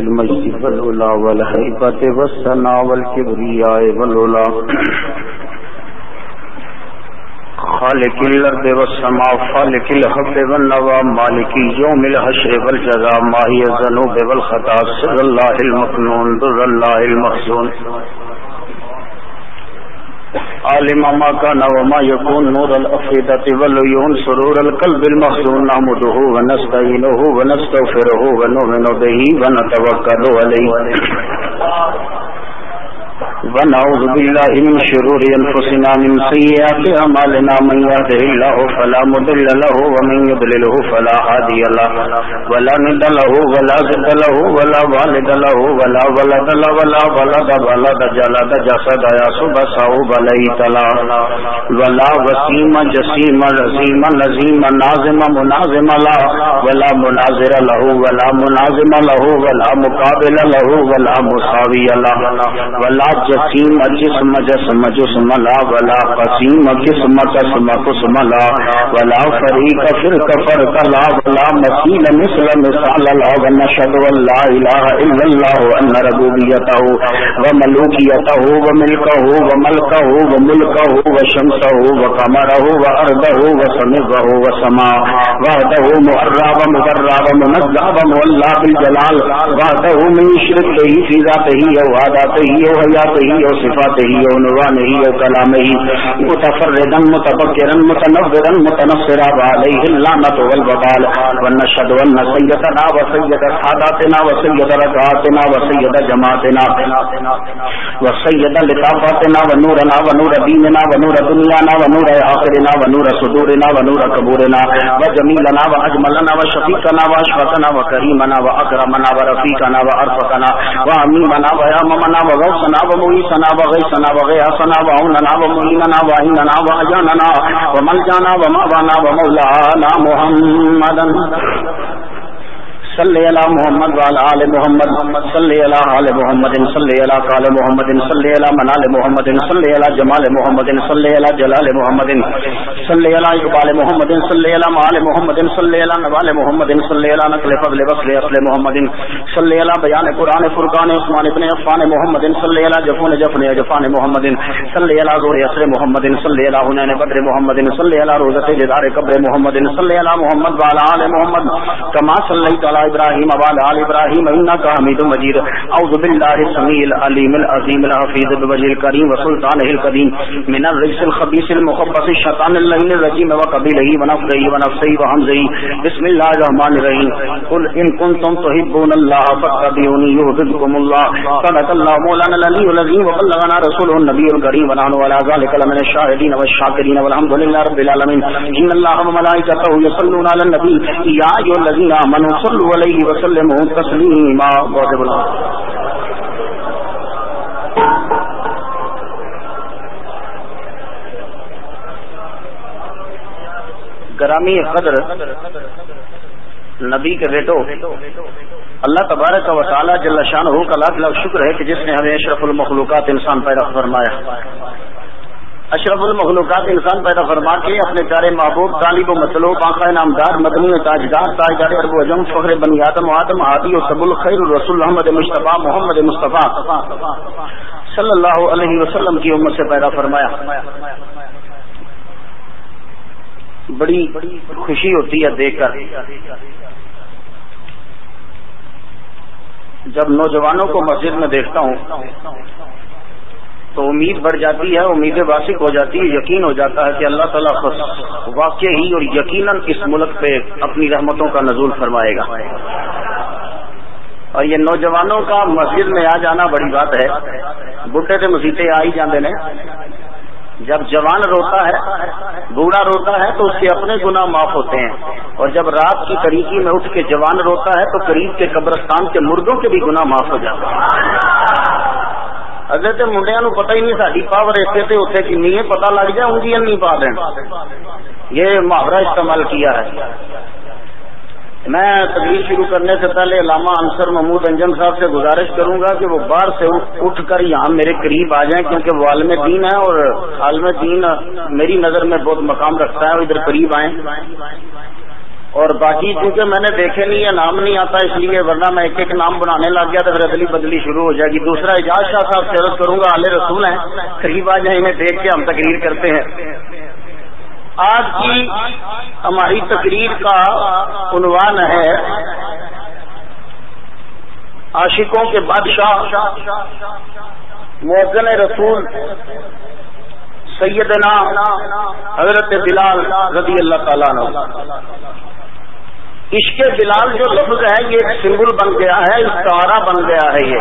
المجد والولا والحيبة والسنا والكبرياء والولا خالق الارض والسماء، خالق الحب والنوى، مالك يوم الحشر والجزاء ما هي الذنوب والخطا سر الله المكنون در الله المخزون عالم ما كان وما يكون نور الافئده والعيون، سرور القلب المخزون نحمده ونستعينه ونستغفره ونؤمن به ونتوكل عليه. ونعوذ بالله من شرور أنفسنا من سيئات أعمالنا من يهده الله فلا مضل له ومن يضلله فلا هادي له. ولا ند له ولا زد له ولا والد له ولا ولد له ولا ولد ولد جلد جسد يسب صوب ليت له. ولا وسيم جسيم رزيم نزيم نازم منازم له. ولا مناظر له ولا منازم له ولا مقابل له ولا مساوي له. ولا جسیم جسم جسم جسم لا ولا قسیم قسم قسم قسم لا ولا فریق فرق فرق لا ولا مسیل مثل مثال لا ونشهد ان لا اله الا الله وان ربوبيته وملوكيته وملكه وملكه وملكه وشمسه وقمره وارضه وسمعه وسماء وحده مؤرب مقرب منزه مولى بالجلال وحده من يشرك به في ذاته وعاداته وحياته ہی اور صفات ہی اور نوان ہی اور کلام ہی۔ متفردا، متبکرا متنفرا علیہ اللعنت والبال ونشهد ان سيدنا وسيد ساداتنا وسيد ركعاتنا وسيد جماعتنا۔ وسيد لطافاتنا ونورنا ونور ديننا ونور دنيانا ونور آخرنا ونور صدورنا ونور قبورنا۔ وجميلنا سنا وشفيقنا واشفقنا وكريمنا واكرمنا ورفيقنا وارفقنا و وياممنا وغوثنا ومغيثنا وغيثنا و مل جانا و واجاننا وملجانا ومأوانا ومولانا محمدا صلی علی محمد وعلى آل محمد صلی علی آل محمد صلی علی قال محمد صلی علی منال محمد صلی علی جمال محمد صلی علی جلال محمد صلی علی اقبال محمد صلی علی مال محمد صلی علی نوال محمد صلی علی نقل فضل وصل اصل محمد صلی علی بیان قرآن فرقان عثمان ابن عفان محمد صلی علی جفون جفن جفان محمد صلی علی ظهر اصر محمد صلی علی حنین بدر محمد صلی علی روزت جدار قبر محمد صلی علی محمد وعلى آل محمد کما صلیت علی ابراہیم وعلى آل ابراہیم انك حمید مجید. اعوذ باللہ السمیع العلیم العظیم الحفیظ بوجه الکریم وسلطانه القدیم. من الرجس الخبیث المخبث الشیطان اللعین الرجیم وقبیله ونفسه ونفسه وحمزه بسم الله الرحمن الرحیم. قل ان کنتم تحبون الله فاتبعوني يحببكم الله صدق الله مولانا العلی العظیم وبلغنا رسوله النبی الکریم ونحن على ذلك لمن الشاهدين والشاكرين والحمد لله رب العالمين ان الله وملائكته يصلون على النبي يا ايها الذين امنوا صلوا علیہ وسلم تسلیما، واجب گرامی قدر، نبی کے بیٹو، اللہ تبارک و تعالی جل شان ہو کا لاکھ لاکھ شکر ہے کہ جس نے ہمیں اشرف المخلوقات انسان پیدا فرمایا۔ اشرف المخلوقات انسان پیدا فرما کے اپنے پیارے محبوب، طالب و مطلوب آخا نامدار، مدنی تاجدار تاجدار ارب اجم فخر بنی آدم آدم ہادی و سب الخیر الرسول محمد مصطفیٰ محمد مصطفیٰ۔ صلی اللہ علیہ وسلم کی امت سے پیدا فرمایا۔ بڑی خوشی ہوتی ہے دیکھ کر۔ جب نوجوانوں کو مسجد میں دیکھتا ہوں تو امید بڑھ جاتی ہے امیدیں واسق ہو جاتی ہے، یقین ہو جاتا ہے کہ اللہ تعالیٰ واقع ہی اور یقیناً اس ملک پہ اپنی رحمتوں کا نزول فرمائے گا۔ اور یہ نوجوانوں کا مسجد میں آ جانا بڑی بات ہے۔ بڈے تو مسیطے آ ہی جاندے نے۔ جب جوان روتا ہے، بوڑھا روتا ہے تو اس کے اپنے گناہ معاف ہوتے ہیں۔ اور جب رات کی طریقی میں اٹھ کے جوان روتا ہے تو قریب کے قبرستان کے مردوں کے بھی گناہ معاف ہو جاتے ہیں۔ اگر تو منڈیا نو پتا ہی نہیں ساری پاور اتنے تو اتنے کنی ہے پتا لگ جائے انگیاں نہیں پا دین یہ محاورہ استعمال کیا ہے میں تقریر شروع کرنے سے پہلے علامہ انصر محمود انجم صاحب سے گزارش کروں گا کہ وہ باہر سے اٹھ کر یہاں میرے قریب آ جائیں کیونکہ وہ عالم دین ہے اور عالم دین میری نظر میں بہت مقام رکھتا ہے وہ ادھر قریب آئیں اور باقی چونکہ میں نے دیکھے نہیں ہے نام نہیں آتا اس لیے، ورنہ میں ایک ایک نام بنانے لگ گیا تو پھر ادلی بدلی شروع ہو جائے گی۔ دوسرا اعجاز شاہ صاحب سے کروں گا آلے رسول ہیں۔ قریب آ جائیں انہیں دیکھ کے ہم تقریر کرتے ہیں۔ آج کی ہماری تقریر کا عنوان ہے، عاشقوں کے بادشاہ۔ موزن رسول سیدنا حضرت بلال رضی اللہ تعالیٰ عشق بلال جو لفظ ہے، یہ ایک سمبل بن گیا ہے استعارہ بن گیا ہے یہ۔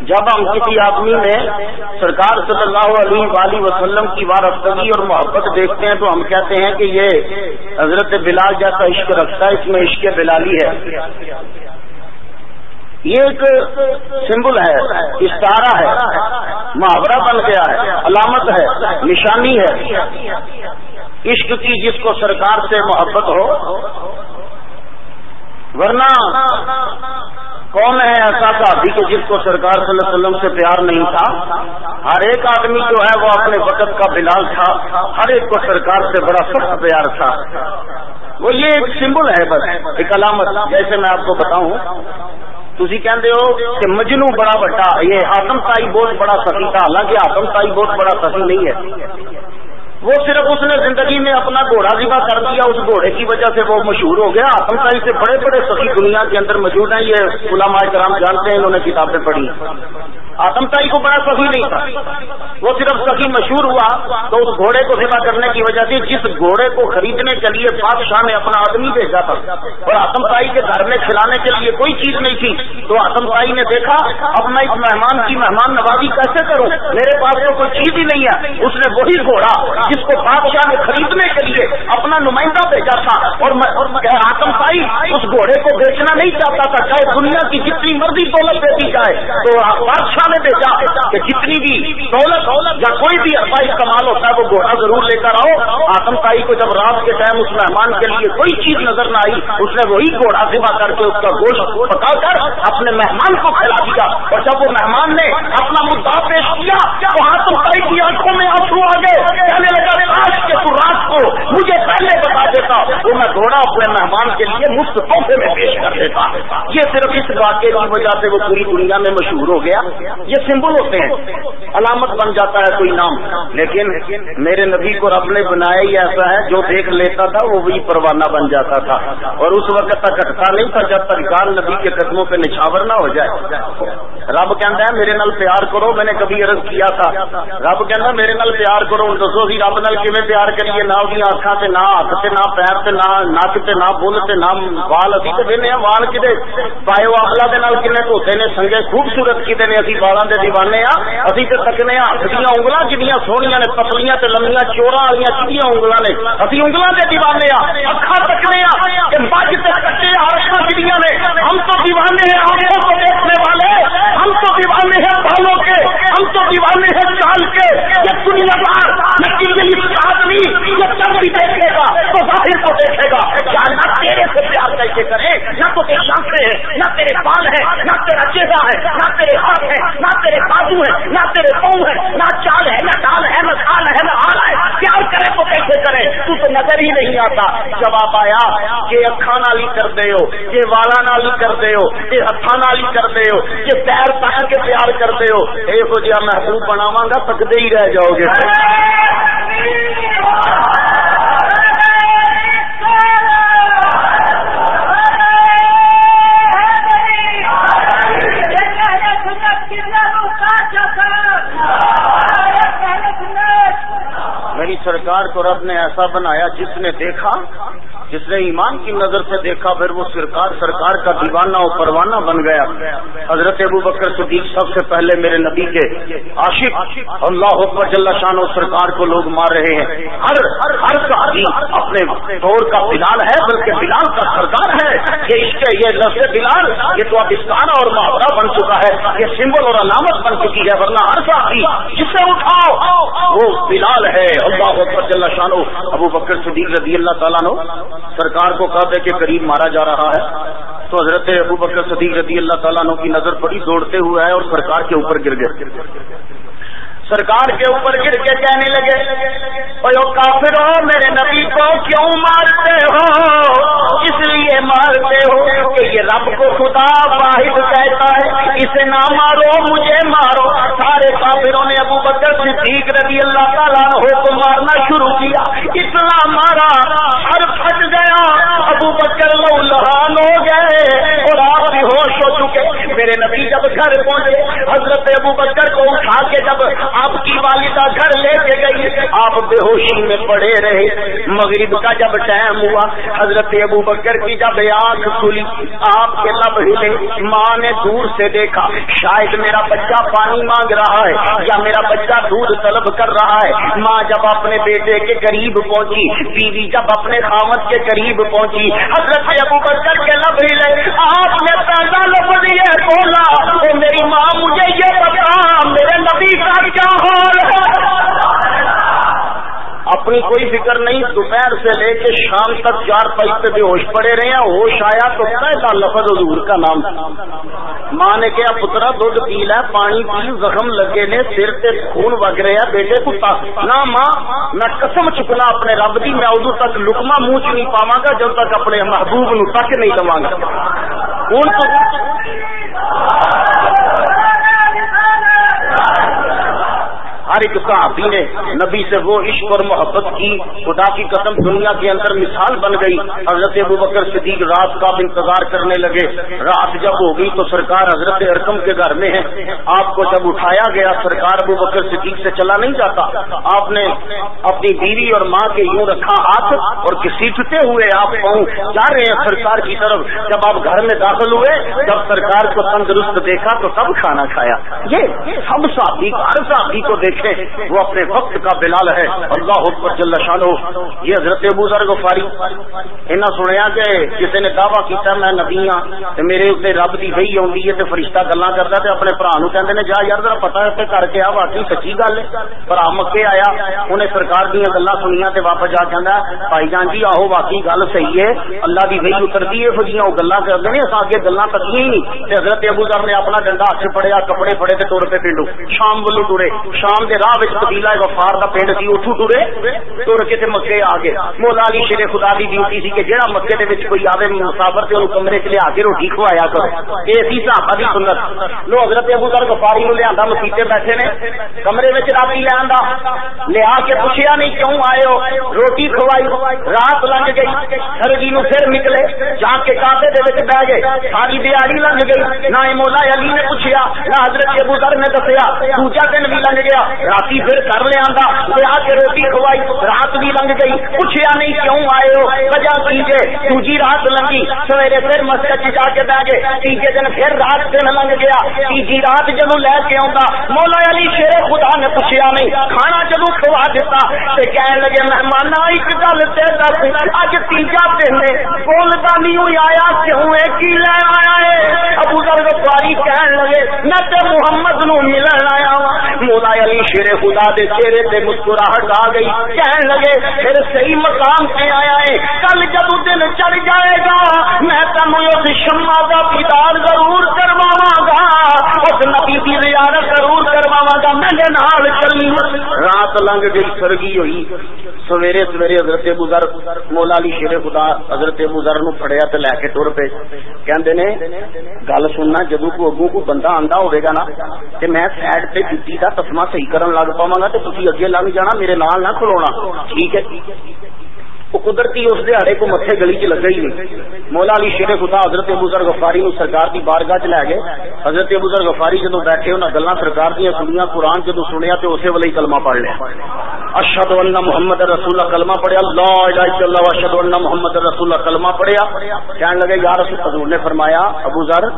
جب ہم کسی آدمی میں سرکار صلی اللہ علیہ وآلہ وسلم کی وارفتگی اور محبت دیکھتے ہیں تو ہم کہتے ہیں کہ یہ حضرت بلال جیسا عشق رکھتا ہے، اس میں عشق بلالی ہے۔ یہ ایک سمبل ہے استارہ ہے۔ محاورہ بن گیا ہے، علامت ہے، نشانی ہے۔ عشق کی جس کو سرکار سے محبت ہو ورنہ کون ہے ایسا صحابی کہ جس کو سرکار صلی اللہ علیہ وسلم سے پیار نہیں تھا، ہر ایک آدمی جو ہے وہ اپنے وقت کا بلال تھا، ہر ایک کو سرکار سے بڑا سخت پیار تھا۔ وہ یہ ایک سمبل ہے بس، ایک علامت۔ جیسے میں آپ کو بتاؤں تھی کہتے ہو کہ مجنو بڑا بٹا یہ آتم تائی بہت بڑا سخی تھا، حالانکہ آتم تائی بہت بڑا سخی نہیں ہے۔ وہ صرف اس نے زندگی میں اپنا گھوڑا ذبح کر دیا، اس گھوڑے کی وجہ سے وہ مشہور ہو گیا۔ آتمکاری سے بڑے بڑے سخی دنیا کے اندر موجود ہیں، یہ علماء کرام جانتے ہیں، انہوں نے کتابیں پڑھی۔ آتمتائی کو بڑا سخی نہیں تھا۔ وہ صرف سخی مشہور ہوا تو اس گھوڑے کو سیوا کرنے کی وجہ سے جس گھوڑے کو خریدنے کے لیے بادشاہ نے اپنا آدمی بھیجا تھا اور آتمتائی کے گھر میں کھلانے کے لیے کوئی چیز نہیں تھی تو آتمتائی نے دیکھا، اب میں اس مہمان کی مہمان نوازی کیسے کروں؟ میرے پاس تو کوئی چیز ہی نہیں ہے۔ اس نے وہی گھوڑا جس کو بادشاہ نے خریدنے کے لیے اپنا نمائندہ بھیجا تھا اور آتمتائی اس گھوڑے کو بیچنا نہیں چاہتا تھا، چاہے دنیا کی جتنی مرضی دولت دے دی جائے۔ تو بادشاہ نے بھیجا کہ جتنی بھی دولت یا کوئی بھی اربا استعمال ہوتا ہے وہ گھوڑا ضرور لے کر آؤ آتم تائی کو جب رات کے ٹائم اس مہمان کے لیے کوئی چیز نظر نہ آئی، اس نے وہی گھوڑا ذبح کر کے اس کا گوشت پکا کر اپنے مہمان کو کھلا دیا۔ اور جب وہ مہمان نے اپنا مدعا پیش کیا تو آتم تائی کی آنکھوں میں آنسو آ گئے کہنے لگا کاش کے تو رات کو مجھے پہلے بتا دیتا وہ میں گھوڑا اپنے مہمان کے لیے مفت تحفے میں پیش کر دیتا۔ یہ صرف اس واقعے کی وجہ سے وہ پوری دنیا میں مشہور ہو گیا۔ یہ سمبل ہوتے ہیں۔ علامت بن جاتا ہے کوئی نام، لیکن میرے نبی کو رب نے بنایا ہی ایسا ہے، جو دیکھ لیتا تھا، وہ وہی پروانہ بن جاتا تھا۔ اور اس وقت تک ہٹتا نہیں تھا، جب تک گال نبی کے قدموں پہ نچھاور نہ ہو جائے۔ رب کہتا ہے، میرے نال پیار کرو، میں نے کبھی عرض کیا تھا۔ رب کہتا میرے نال پیار کرو دسو سی رب نال کیون پیار کریے، نہ وہ آخا سے نہ ہاتھ سے نہ پیر سے نہ نک سے نہ بل سے نہ وال ابھی تو دے وال کتنے پائے واپلا کنے دھوتے نے سنگے خوبصورت کتنے نے ابھی والا دے دیوانے ہاں ابھی تو تکنے ہاتھ دیا انگل جنیا سویا نے پتلیاں لمبیاں چورا والی چیڑیاں انگل نے ابھی انگلوں کے دیوانے ہاں اکھا تکنے ہاں کہ بج سے کٹے آرشا چڑیاں نے ہم تو دیوانے ہیں آنکھوں کو دیکھنے والے ہم تو دیوانے ہیں بالوں کے ہم تو دیوانے ہیں چال کے یہ دنیا دار نہ آدمی یہ چند بھی دیکھے سے کرے نہ تو تیری آنکھیں ہیں نہ تیرے بال ہے نہ تیرا چہرہ ہے نہ تیرے ہاتھ ہے نہ تیرے بازو ہے نہ تیرے پاؤں ہے نہ چال ہے نہ ڈال ہے نہ کھال ہے نہ آل ہے پیار کرے تو کیسے کرے تو تو نظر ہی نہیں آتا جواب آیا کہ اکھا نالی کر دے ہو کہ والا نالی کر دے ہو کہ ہاتھا نالی کر دے ہو کہ پیر پہن کے پیار کر دے ہو یہ جہاں محبوب بناواں گا تکتے ہی رہ جاؤ گے تو رب نے ایسا بنایا جس نے دیکھا جس نے ایمان کی نظر سے دیکھا، پھر وہ سرکار سرکار کا دیوانہ و پروانہ بن گیا۔ حضرت ابو بکر صدیق سب سے پہلے میرے نبی کے عاشق، اللہ حکم جل شان و سرکار کو لوگ مار رہے ہیں۔ ہر ہر ہر اپنے دور کا بلال ہے، بلکہ بلال کا سرکار ہے۔ یہ اس کے، یہ لفظ بلال، یہ تو اب استعانہ اور محاورہ بن چکا ہے۔ یہ سمبل اور علامت بن چکی ہے، ورنہ ہر ساتھی جسے اٹھاؤ، وہ بلال ہے۔ اللہ حکم جل شان ابو بکر صدیق رضی اللہ تعالیٰ نو سرکار کو کہتے کے قریب مارا جا رہا ہے۔ تو حضرت ابو بکر صدیق رضی اللہ تعالیٰ عنہ کی نظر پڑی دوڑتے ہوئے ہے اور سرکار کے اوپر گر گئے۔ سرکار کے اوپر گر کے کہنے لگے کافر ہو، میرے نبی کو کیوں مارتے ہو؟ اس لیے مارتے ہو کہ یہ رب کو خدا واحد کہتا ہے۔ اسے نہ مارو، مجھے مارو۔ سارے کافروں نے ابو بکر صدیق رضی اللہ تعالیٰ ہو کو مارنا شروع کیا۔ اتنا مارا۔ ابو بکر لو، لہان ہو گئے اور آپ بھی ہوش ہو چکے۔ میرے نبی جب گھر پہنچے ابو بکر کو اٹھا کے جب آپ کی والدہ گھر لے کے گئی، آپ بے ہوشی میں پڑے رہے۔ مغرب کا جب ٹائم ہوا، حضرت ابو بکر کی جب آنکھ کھلی، آپ کے لب ہلے۔ ماں نے دور سے دیکھا، شاید میرا بچہ پانی مانگ رہا ہے یا میرا بچہ دودھ طلب کر رہا ہے۔ ماں جب اپنے بیٹے کے قریب پہنچی، بیوی جب اپنے خامت کے قریب پہنچی، حضرت ابو بکر کے لب ہلے۔ آپ نے پیدا لفظ یہ بولا میری ماں، مجھے یہ نبی کا کیا حال ہے؟ اپنی کوئی فکر نہیں، دوپہر سے لے کے شام تک چار پائی پہ بے ہوش پڑے رہے ہیں، ہوش آیا تو پہلا لفظ حضور کا نام؟ ماں نے کیا پترا، دودھ پی لا پانی پی، زخم لگے نے، سر سے خون وگ رہے ہیں، بیٹے کو نہ ماں میں قسم چکنا اپنے رب دی، میں ادو تک لکما منہ چ نہیں پاوا گا، جب تک اپنے محبوب نو تک نہیں دوا گا۔ ہوں ہر ایک صحابی نے نبی سے وہ عشق اور محبت کی، خدا کی قسم دنیا کے اندر مثال بن گئی۔ حضرت ابو بکر صدیق رات کا انتظار کرنے لگے۔ رات جب ہو گئی تو سرکار حضرت ارکم کے گھر میں ہے۔ آپ کو جب اٹھایا گیا، سرکار ابو بکر صدیق سے چلا نہیں جاتا۔ آپ نے اپنی بیوی اور ماں کے یوں رکھا ہاتھ اور کسیٹتے ہوئے آپ پاؤں جا رہے ہیں سرکار کی طرف۔ جب آپ گھر میں داخل ہوئے، جب سرکار کو تندرست دیکھا تو سب کھانا کھایا۔ یہ سب ساتھی ہر ساتھی کو دیکھ دیکھے وہ اپنے وقت کا بلال ہے۔ اللہ حکم جل شانو یہ حضرت ابو ذر غفاری۔ انہاں سنیا کہ کسی نے دعویٰ کیتا میں نبی ہاں تے میرے اوتے رب دی وہی اوندی ہے تے فرشتہ گلاں کردا تے اپنے بھرا نو کہندے نے، جا یار ذرا پتہ ہے تے کر کے آ واقعی سچی گل ہے۔ بھرا مکے آیا، انہیں سرکار دیاں گلاں سنیاں تے واپس جا کہندا بھائی جان جی آہو، واقعی گل صحیح ہے۔ اللہ دی وہی اتردی ہے فجیاں او گلاں کردے نے اساں اگے گلاں تکیاں ہی نہیں۔ تے حضرت ابو ذر نے اپنا ڈنڈا ہاتھ پڑیا کپڑے پڑے تے ٹر پہ پنڈو۔ شام ولو ٹرے، شام دے راہ وچ قبیلہ وفار دا پنڈ سی اٹھو ٹرے ٹر کے تے مکے آ گئے۔ مولا علی شیر خدا دی ڈیوٹی سی کہ جہاں مکے دے وچ کوئی آوے مسافر تے اونوں کمرے چ لیا کے روٹی کھوایا کرو اے سی صحابہ دی سنت۔ لو حضرت ابو ذر غفاری نو لیاندا مسیتے بیٹھے نے۔ کمرے وچ راتی لیاندا لیا کے پوچھیا نہیں کیوں آئے ہو؟ روٹی کھوائی، رات لنگ گئی، سرگی نو پھر نکلے۔ جا کے کانٹے دے وچ بیٹھ گئے۔ ساری دیہڑی لنگ گئی۔ نہ مولا علی نے پوچھیا نہ حضرت ابو ذر نے دسیا دوجا دن بھی لنگ گیا۔ راتی پھر کر لیا آ کے روٹی کھوائی، رات بھی لنگ گئی۔ پوچھیا نہیں کیوں آئے ہو؟ وجہ کیجیے دوجی رات لنگی، سویرے پھر مسجد جا کے بہ گئے۔ تیجے دن پھر رات دن لنگ گیا۔ تیجی رات جدو لے کے آؤں مولا علی شیر خدا نے پوچھیا نہیں، کھانا جدو کھوا دیتا تے کہنے لگے مہمان ایک گل تے دس، اج تیجا دن بولتا نہیں آیا، کیوں ہے؟ کی لے آیا ہے؟ ابو ذر غفاری کہنے لگے، میں تے محمد نو ملن علی شیر خدا دے چہرے تے مسکراہٹ آ گئی۔ کہنے لگے، پھر صحیح مقام پہ آیا ہے۔ کل جب دن چڑھ جائے گا، میں تمہیں اس شما کا پیدار ضرور کرواوا گا۔ اس نبی کی زیارت ضرور کرواوا گا۔ میں نال چلی رات لنگ گئی سرگی ہوئی۔ سویرے سویرے حضرت ابو ذر، مولا علی شیر خدا حضرت ابو ذر نو پھڑیا تے لے کے ٹر پے۔ کہندے نے، گل سننا جدو کو اگوں کو بندہ آندا ہوے گا نا، تے میں سائڈ تے جُتی دا تسمہ صحیح کرن لگ پاواں گا، تے تسی اگے لنگ جانا، میرے نال نہ کھلونا۔ ٹھیک ہے؟ وہ قدرتی اس دہاڑے کو متے گلی چ لگا ہی نہیں۔ مولا علی شیر خدا حضرت ابو ذر غفاری نو سرکار دی بارگاہ چ لے گئے۔ حضرت ابو ذر غفاری جدو بیٹھے انہاں گلاں سرکار دی سنیاں قرآن جدو سنیا تے اسی ویلے کلمہ پڑھ لیا۔ اشهد ان محمد رسول اللہ کلمہ پڑھیا۔ لا الہ الا اللہ واشهد ان محمد رسول اللہ کلمہ پڑھیا۔ کہنے لگے، یا رسول حضور نے فرمایا، ابو ذر،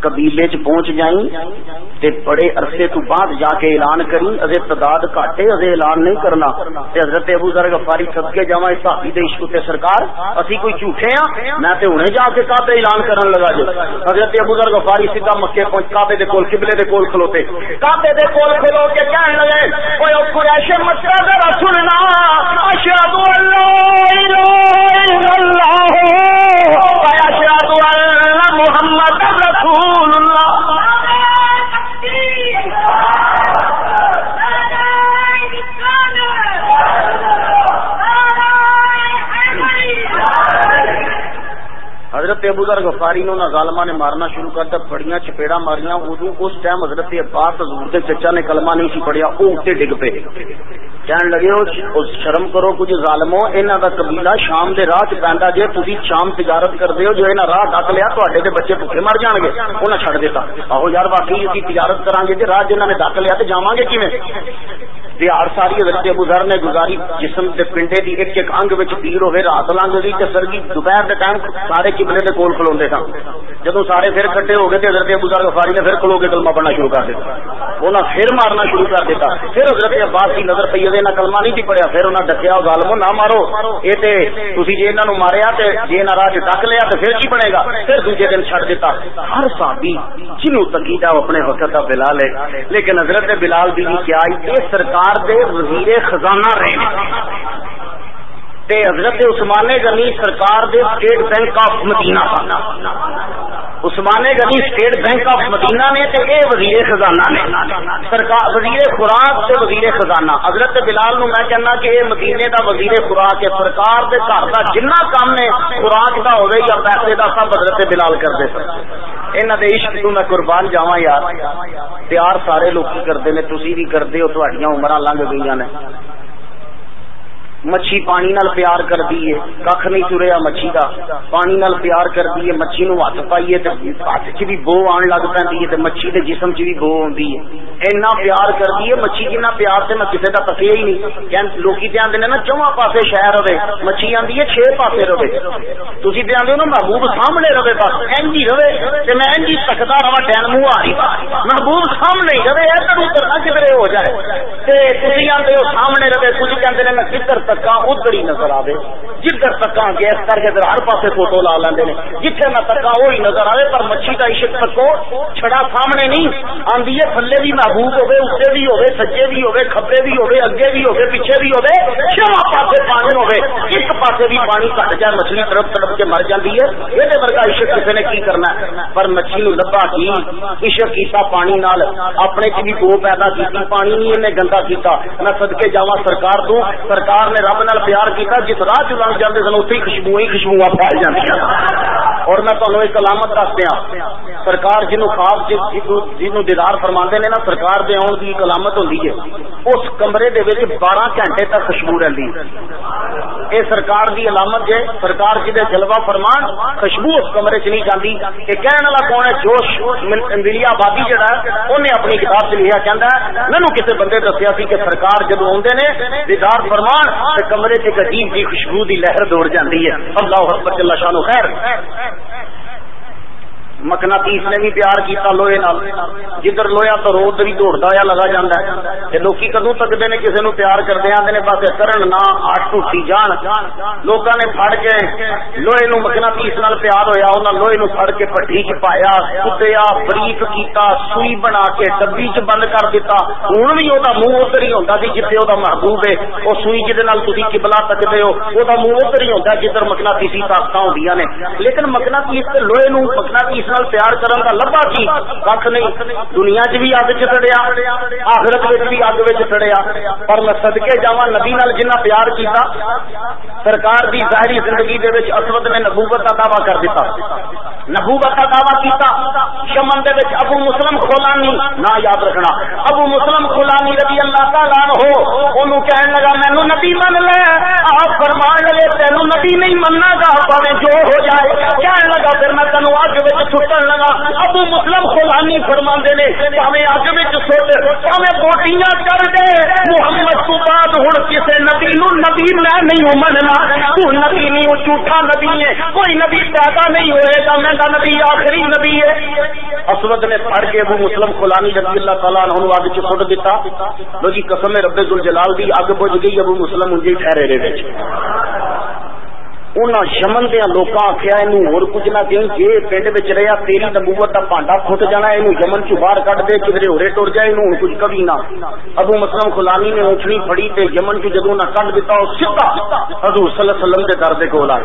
قبیلے چ پہنچ جائیں تے بڑے عرصے تو بعد جا کے اعلان کریں ازے تعداد گھٹ ہے ازے اعلان نہیں کرنا۔ تے حضرت ابو ذر غفاری تھک کے جاواں صحابی دے عشق تے سرکار، اسی کوئی جھوٹے ہاں میں تے ہنے جا کے کعبے اعلان کرن لگا جو۔ حضرت ابو ذر غفاری سیدھا مکے پہنچ، کعبے دے کول، قبلے دے کول کھلوتے۔ کعبے دے کول کھلو کے کہن لگے، اوے او قریش مکہ دے رسول اللہ اشهد ان لا الہ الا الله حضرت ابو ذر غفاری نے ظالما نے مارنا شروع کر دیا بڑیاں چپیڑا ماریاں ادو اس ٹائم حضرت عباس حضور کے چچا نے کلمہ نہیں سی پڑھیا وہ اتنے ڈگ پے۔ کہن لگے ہو شرم کرو، کچھ ظالمو انہاں دا قبیلہ شام دے راہ چ پیندا جے، تسی شام تجارت کردے ہو، جو انہاں راہ ڈک لیا، تواڈے تے بچے بھوکے مر جان گے، انہاں چھڈ دیتا۔ آہو یار باقی تجارت کران گے تے راہ جنہاں نے ڈک لیا تے جاواں گے کیویں؟ دیار ساری حضرت ابو ذر نے گزاری، جسم دے پنڈے دی ایک ایک انگ وچ پیڑ ہوے رات لنگ گئی تے سرگی دوپہر دے ٹائم سارے قبلے دے کول کھلوندے سن۔ جدوں سارے پھر اکٹھے ہو گئے تے حضرت ابو ذر غفاری نے پھر کھلو کے کلمہ پڑھنا شروع کر دتا انہاں پھر مارنا شروع کر دیتا۔ پھر حضرت عباس دی نظر پئی تے کلمہ نہیں سی پڑھیا، پھر انہاں ڈکیا ظالمو نہ مارو۔ اے تے تسی جے انہاں نو ماریا تے جے انہاں راہ ڈک لیا تے پھر کی بنے گا؟ پھر دوسرے دن چھڈ دیتا۔ ہر صحابی جنوں تقیدہ اپنے وقت دا بلال ہے، لیکن حضرت بلال دی کیا اے سرکار سرکار دے وزیر خزانہ رہے۔ تے حضرت عثمان غنی سرکار دے state bank of Medina Usman Ghani state bank of Medina نے تے اے وزیر خزانہ نے۔ سرکار وزیر خوراک تے وزیر خزانہ۔ حضرت بلال نو میں کہنا کہ اے مدینے دا وزیر خوراک ہے، سرکار دے گھر دا جنہ کام نے خوراک دا ہوے یا پیسے دا سب حضرت بلال کردے سن۔ انہاں دے عشق تو میں قربان جاواں یار۔ پیار سارے لوگ کرتے ہیں تسی بھی کرتے ہو تھوڑیاں عمر لنگ گئی نے۔ مچھی پانی نال پیار کر دیے کھ نہیں چریا مچھی دا۔ پانی نال پیار کر دیے مچھی نو ہاتھ پائیے تے ہاتھ چ بھی بو آن لگ پیندی ہے تے مچھی دے جسم چ بھی بو ہوندی ہے اینا پیار کر دیے مچھی جنہ پیار تے میں کسے دا تکیا ہی نہیں۔ کہن لوکی تے آندے نا چواں پاسے شہر رہے۔ مچھی آندی ہے چھ پاسے رہے۔ تسی تے آندے ہو نا محبوب سامنے رہے بس۔ اینجی رہے تے میں اینجی تکدا رہا ٹین منہ آ رہی محبوب سامنے ہی رہے۔ ادھر ادھر نہ کدھر ہو جائے۔ تے تسی آندے ہو سامنے رہے۔ کچھ کہندے نے میں کدھر تکا ادھر ہی نظر آئے جدھر تکا گیس کر کے ہر پاسے فوٹو لا لیں جتھے میں تکا وہی نظر آئے پر مچھی کا عشق تکو چھڑا سامنے نہیں۔ آندی ہے، تھلے بھی محبوب ہوے اتنے بھی ہوے سجے بھی ہوے کھبے بھی ہوے اگے بھی ہوے پیچھے بھی ہوے چھواں پاسے پانی ہوے ایک پاسے بھی پانی کٹ جائے، مچھلی تڑپ تڑپ کے مر جاتی ہے۔ یہ ورگا عشق کسی نے کی کرنا ہے؟ پر مچھلی نو لبا کی؟ عشق کیتا پانی نال۔ اپنے چ بھی گو پیدا کی پانی نہیں انہیں گندا کیتا۔ میں سدکے جاوا سرکار تو، سرکار نے رب نال پیار کیتا، جس راہ چ لنگ جاتے سن اتنے خوشبو ہی خوشبو پھیل جاتی اور میں تمہیں ایک علامت دس دیا سرکار جنو خواب جنو دیدار فرما نے نا، سرکار دے آن کی علامت ہوتی ہے۔ اس کمرے دے وچ بارہ گھنٹے تک خوشبو رہی اے سرکار دی علامت جے سرکار جی جلوہ فرمان، خوشبو اس کمرے چ نہیں جاتی یہ کہنے والا کون ہے؟ جوش ملیا آبادی جہاں ہے انہیں اپنی کتاب چ لکھا چاہتا ہے۔ مینو کسی بندے دسیا سی کہ سرکار جب آدھے نے، دیدار فرمان کمرے سے قدیم عجیب جی خوشبو کی لہر دوڑ جاتی ہے۔ اللہ حکمت اللہ شانو خیر۔ مکنا تیس نے بھی پیار کیتا لوہے نال۔ جدھر لویا تو رو ادھر ہی دوڑتا ہوا لگا جاتا ہے لوکی کدو تکتے نے کسی نو پیار کرتے آتے ہیں بس کرن نہ آٹ ٹوٹی جان۔ لوگوں نے فڑ کے لوہے نو مکنا تیس نال پیار ہویا، انہاں لوہے نو فڑ کے پٹھی چ پایا، کتیا بریف کیتا، سوئی بنا کے ڈبی چ بند کر دیتا ہوں بھی وہ منہ ادھر ہی ہوتا سی جتنے وہ محبوب ہے۔ وہ سوئی جہد تھی کبلا تکتے ہو وہ منہ ادھر ہی ہوتا جدھر مکنا تیسی طاقت ہوں نے۔ لیکن مکنا تیس لوہے نو مکنا تیس نال پیار کرن دا لبا کی؟ کھ نہیں۔ دنیا چ بھی اگ چ چڑیا آخرت وچ بھی اگ وچ چڑیا پر میں صدکے جاواں نبی نال جنہ پیار کیتا، سرکار دی ظاہری زندگی دے وچ اسود نے نبوت دا دعویٰ کر دیتا۔ نبوت کا دعویٰ کیتا شمن دے وچ ابو مسلم کھولانی نہ یاد رکھنا، ابو مسلم کھولانی رضی اللہ تعالی عنہ، اونوں کہن لگا، مینوں نبی من لے۔ آپ فرمان لے تینوں نبی نہیں مننا؟ مطلب اگ لگا ابو مسلم خلانی فرما نے پاویں اگ وچ سٹ پاویں بوٹیاں کر دے۔ محمد تو بعد ہن کسے نبی نو نبی میں نہیں مننا۔ تو نبی نہیں او جھوٹا نبی ہے۔ کوئی نبی پیدا نہیں ہوئے گا، میں دا نبی آخری نبی ہے۔ اسود نے پڑھ کے ابو مسلم خلانی رضی اللہ تعالی عنہ اگ وچ سٹ دیتا لو جی قسم رب ذوالجلال دی اگ بجھ گئی، ابو مطلب مسلم انجی ٹھہرے رہے وچ۔ انہاں شمن دیا لوگ آخیا یہ کچھ نہ کہ جی پنڈ رہا تیری نبوت کا پانڈا فٹ جانا یہ یمن چ باہر کٹ دے کدھر ہورے ٹر جائے یہ کچھ کبھی نہ ابو مسلم خلانی نے اونچنی پھڑی تے یمن چ جدوں نہ کٹ دیتا وہ سیدھا حضور صلی اللہ علیہ وسلم دے در دے کول آ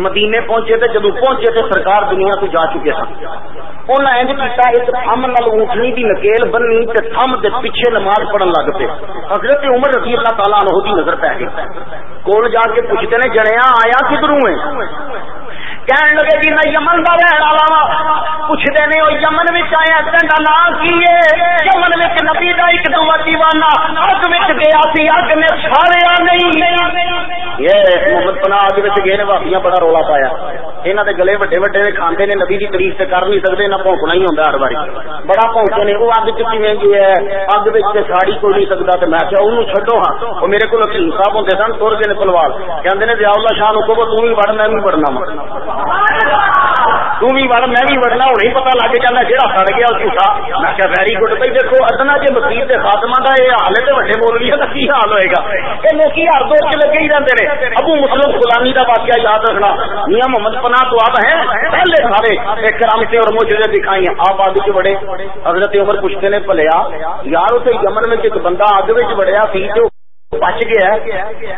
مدینے پہنچے تے جدوں پہنچے تے سرکار دنیا تو جا چکے سن انہیں انج کیتا ایک تھم نال اونٹنی دی نکیل بننی تے تھم دے پیچھے نماز پڑھن لگ پے۔ حضرت عمر رضی اللہ تعالی عنہ دی نظر پہ گئی۔ کول جا کے پوچھتے نے جنیا آیا کدھروں ہے کہن لگے جی میں یمن کا رہن والا وا پوچھتے نے وہ یمن آیا تینڈا نام کی یمن نبی کا ایک دو دیوانہ اگ گیا سی اگ نے سارے نہیں۔ یہ محمد پنا اگ گئے نے بابیاں بڑا رولا پایا۔ یہاں کے گلے وڈے وڈے نے کھانے نے، نبی کی تاریف سے کر نہیں سکتے نہ پونکنا ہی ہوتا ہر باری بڑا پونکے نے، وہ اگ چکی میں گیا جی ہے۔ اگ ساڑی کوئی نہیں سکتا تو میں کیا انہوں چڈو ہاں۔ وہ میرے کو حکیم صاحب ہوں سن تر گئے پلوال کہتے ہیں ضیاء اللہ شاہ کو تم بھی بڑھ میں بھی بڑھنا تم بھی بڑھ میں بھی بڑھنا ہوں پتا لگ جانا جہاں سڑ گیا جھوٹا۔ میں کیا ویری گڈ بھائی، دیکھو ادنا جی مسیح کے خاتمہ کا یہ حال ہے تو وڈے بول رہی ہے کی حال ہوئے گا۔ یہ لوگ ہر دو لگے ہی رہتے ہیں ابو مسلم غلامی کا واقعہ یاد رکھنا۔ میاں محمد پنا تو آپ ہیں، پہلے سارے کرامتے اور مجھے دکھائی آپ آگ چ بڑے حضرت عمر پوچھتے نے پلیا یار اسے یمن میں ایک بندہ اگ بڑیا سی تو بچ گیا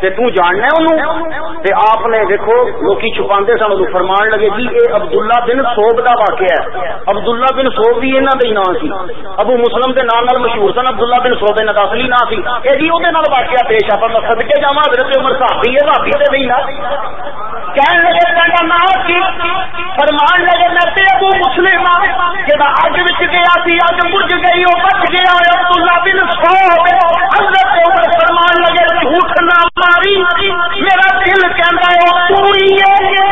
تے تو جاننا انہوں تے آپ نے دیکھو، لوکی چھپا سن ادو فرمان لگے جی یہ عبداللہ بن سوب کا واقعہ ہے۔ عبداللہ بن سوب بھی انہوں کا ہی نام سی۔ ابو مسلم کے نام نال مشہور سن، عبداللہ بن سوب انہوں کا اصلی نام سی۔ یہ جی وہ واقعہ پیش آپ میں سدکے جا حضرت عمر صحابی ہے بھابی تے نہیں نا کہنے لگے تیرا نام کی فرمان لگے، میں تے ابو مسلم ہاں، جا اگ وچ گیا سی اگ بج گئی وہ بچ گیا عبداللہ دل کہہ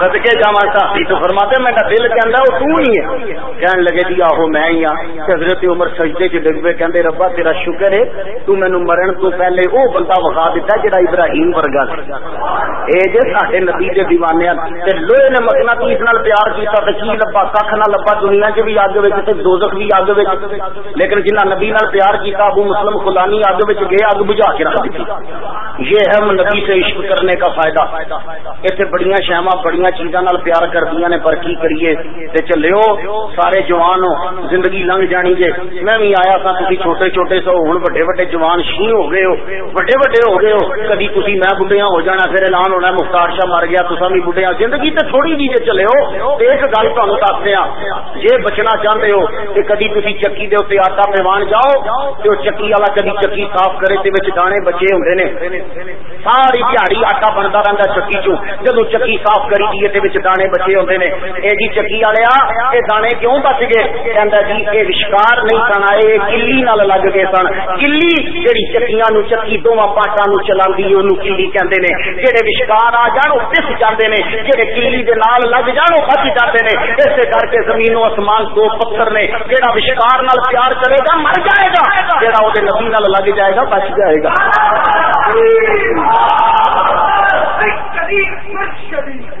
سدکے جا صاحب جی تو فرماتے میں دل کہہ وہ تو ہی ہے۔ کہن لگے جی آہو، میں ہی ہاں۔ حضرت عمر سجدے چ ڈگ پہ کہندے، ربا، تیرا شکر ہے، تو مینو مرن تو پہلے وہ بندہ وکھا دیتا جڑا ابراہیم ورگا اے جے ساڈے نبی دے دیوانے تے لوہے نے مکنا تیس نال پیار کیتا تے کی لبا کھ نہ لبا، دنیا چ بھی اگ وچ تے دوزخ بھی اگ وچ۔ لیکن جنہ نبی نال پیار کیتا، ابو مسلم خلانی اگ وچ گئے اگ بجھا کے رکھ دیتی۔ یہ ہے نبی سے عشق کرنے کا فائدہ۔ ایتھے بڑیاں شیما بڑیاں چیزاں نال پیار کردیاں نے، پر کی کریے؟ تے چلیو، سارے جوان ہو، زندگی لنگ جانی جے میں بھی آیا تھا، تسی چھوٹے چھوٹے سو، ہن بڑے بڑے جوان شی ہو گئے ہو۔ بڑے بڑے ہو گئے ہو۔ کبھی تسی میں بڈھیاں ہو جانا، پھر اعلان ہونا مختار شاہ مر گیا تسا بھی بڈھیاں زندگی تے تھوڑی جی جے چلے ہو ایک گل تانوں دستے ہاں جے بچنا چاہندے ہو، تے کبھی تسی چکی دے اوتے آٹا پیوان جاؤ، تے او چکی والا کبھی چکی صاف کرے، تے وچ دانے بچے ہوندے نے۔ ساری دیہڑی آٹا بنتا رہتا چکی چو جدو چکی صاف کری دیے دانے بچے ہوتے ہیں یہ جی چکی والے یہ دانے کیوں بچ گئے؟ کہہ جی یہ وشکار نہیں سن آئے کلی نال لگ گئے سن۔ کلی جہی چکیاں نو چکی دونوں پاٹا نو چلا کلی کہتے ہیں جہے وشکار آ جان وہ پس جاتے ہیں جہے کلی دے نال لگ جان وہ بچ جاتے ہیں اسے کر کے زمین و آسمان دو پتھر نے۔ جہاں وشکار نال پیار کرے گا، مر جائے گا۔ جہاں وہ نبی نال لگ جائے گا، بچ جائے گا۔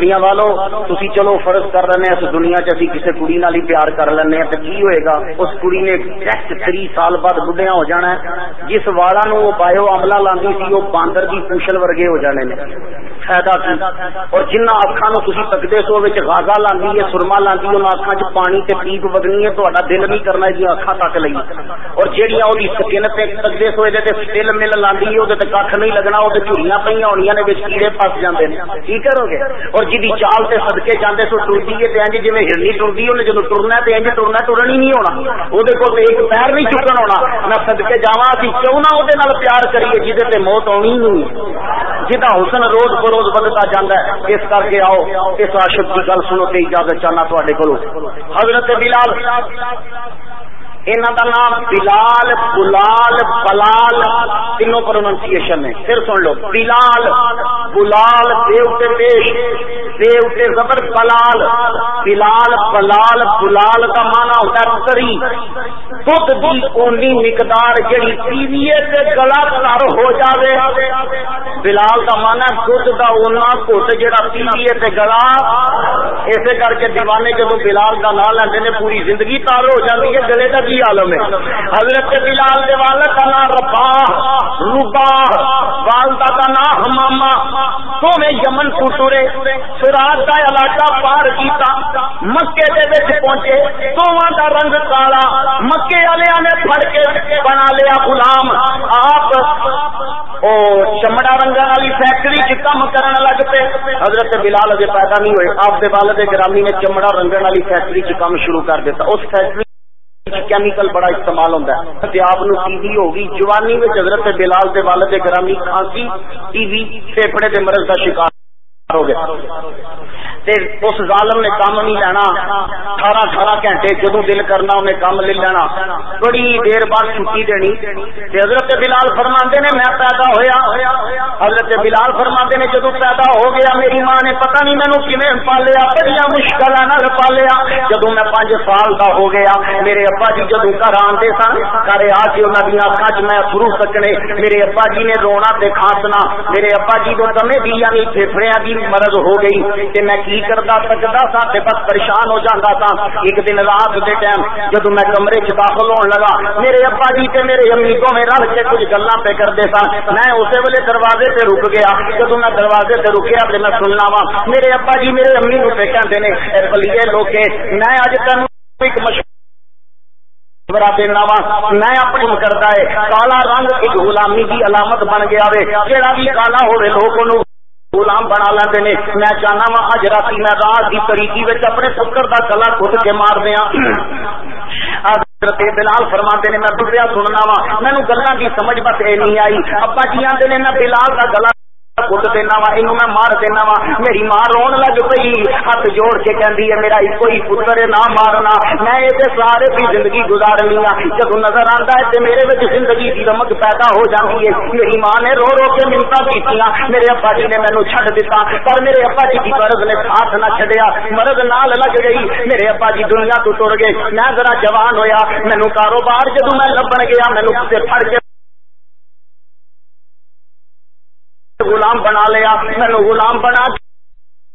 دنیا والو تھی چلو فرض کر رہے اس دنیا چی کسی کڑی نال ہی پیار کر لینا تو کی ہوئے گا؟ اس کڑی نے ڈائریکٹ تری سال بعد بڑھیا ہو جانا ہے۔ جس والا نو وہ بایو عملہ لاندی سی، وہ باندر کی پوشل ورگے ہو جانے نے۔ فائدہ کی؟ اور جنہ اکھان تھی تکتے سو غازہ لاندی ہے، سرما لاندی ان اکھان چ پانی تے پیپ ودنی ہے تو دل نہیں کرنا جی اکھان تک لئی۔ اور جہیا وہ سکن پہ تکتے سو یہ دل مل لاندی ہے وہ کھ نہیں لگنا وہ چوریاں پہ ہونی نے کیڑے پس جاتے ہیں کی کرو گے؟ اور جی چال سے سدکے جانے سو ٹرتی ہے انج جی ہرنی ٹرتی انہیں جب ٹرنا تو انج ٹرنا ٹرن ہی نہیں ہونا وہ کو ایک پیر نہیں چکن ہونا میں سدکے جا کیوں نہ وہ پیار کریے جہد موت آنی نہیں جہاں حسن روز بروز بدتا جانا ہے اس کر کے آؤ اس عاشق کی گل سنو تے اجازت چاہنا تے کو حضرت بلال انہوں کا نام بلال بلال بلال، تینوں پروننسیشن ہے۔ پھر سن لو، بلال بلال، دیوتے پیش، دیوتے زبر بلال بلال بلال بلال کا مانا ہوتا ہے تری دھد دی اونی مقدار جڑی پیویے تے گلا تر ہو جاوے۔ بلال کا مانا دھد دا اونا گھٹ جڑا پیویے تے گلا۔ ایسے کر کے دیوانے جب بلال کا نام لیندے نے، پوری زندگی تار ہو جاتی ہے، گلے کا کی عالم ہے۔ حضرت بلال دے والد کا نام ربا ربا، والدہ کا نام ہماما تو میں یمن کو ٹرے سراج کا علاقہ پار کیتا۔ مکے دے وچ پہنچے دوواں دا رنگ کالا۔ مکے والے نے پھڑ کے بنا لیا غلام۔ آپ او چمڑا رنگا والی فیکٹری چ کم کرن لگ پے۔ حضرت بلال اجے پیدا نہیں ہوئے۔ آپ دے والد گرامی نے چمڑا رنگن والی فیکٹری چ کم شروع کر دیتا۔ اس فیکٹری کیمیکل بڑا استعمال ہوتا ہے۔ آپ ٹی وی ہوگی۔ جوانی میں حضرت بلال دے والد گرامی کھانسی ٹی وی پھیپڑے دے مرض کا شکار۔ ہو گیا اس ظالم نے کام نہیں لینا۔ اٹھارہ اٹھارہ گھنٹے جدو دل کرنا انہیں کام لے لینا۔ بڑی دیر بعد چھٹی دینی۔ حضرت بلال فرما نے، میں پیدا ہویا۔ حضرت بلال فرما نے جدو پیدا ہو گیا، میری ماں نے پتہ نہیں مینو کیون پالیا بڑی مشکل پالیا۔ جدو میں پانچ سال کا ہو گیا، میرے ابا جی جدو گھر آتے سن، گھر آ کے انہوں نے اکا چ میں فرو سکنے۔ میرے ابا جی نے رونا تے کھانسنا میرے ابا جی کو دمے بھی یعنی پھیفڑیا کی مرض ہو گئی کہ میں کی کرتا سکتا سا تے بس پریشان ہو جاتا سا۔ ایک دن رات دے ٹائم جب میں کمرے چ داخل ہون لگا، میرے ابا جی تے میرے امی کو میں رل کے کچھ گلا پہ کرتے سن۔ میں اسی ویلے دروازے تے رک گیا۔ جب میں دروازے تے رکیا تے میں سننا وا، میرے ابا جی میرے امی نو پہ کہتے ہیں بلیے لوکے، میں اج تین ایک مشورہ دینا وا۔ میں اپنی کرتا ہے، کالا رنگ ایک غلامی کی علامت بن گیا وے۔ جہاں بھی کالا ہوئے لوگ غلام بنا لیندے نے۔ میں چاہنا وا اج رات میں رات کی طریقی وچ اپنے پتر دا گلا کھد کے مار دیاں۔ حضرت بلال فرماتے نے، میں بڑھیا سننا وا۔ مینوں گلاں دی سمجھ بس اے نہیں آئی۔ ابا جی آندے نے، میں بلال دا گلا کٹ دینا وا یہ میں مار دینا وا میری ماں رون لگ پئی ہاتھ جوڑ کے کہندی ہے میرا ایک ہی پتر ہے نہ مارنا میں یہ سارے بھی زندگی گزارنی ہاں جب نظر آتا ہے تو میرے بچ زندگی کی رمک پیدا ہو جاتی ہے میری ماں نے رو رو کے منتا کی میرے ابا جی نے مینو چڈ دیتا پر میرے ابا جی کی مرض نے ساتھ نہ چڈیا مرض نال لگ گئی میرے ابا جی دنیا تو ٹر گئے میں ذرا جوان ہویا مینو کاروبار جدو میں لبن گیا مینو کسی پڑ کے غلام بنا لیا مینو غلام بنا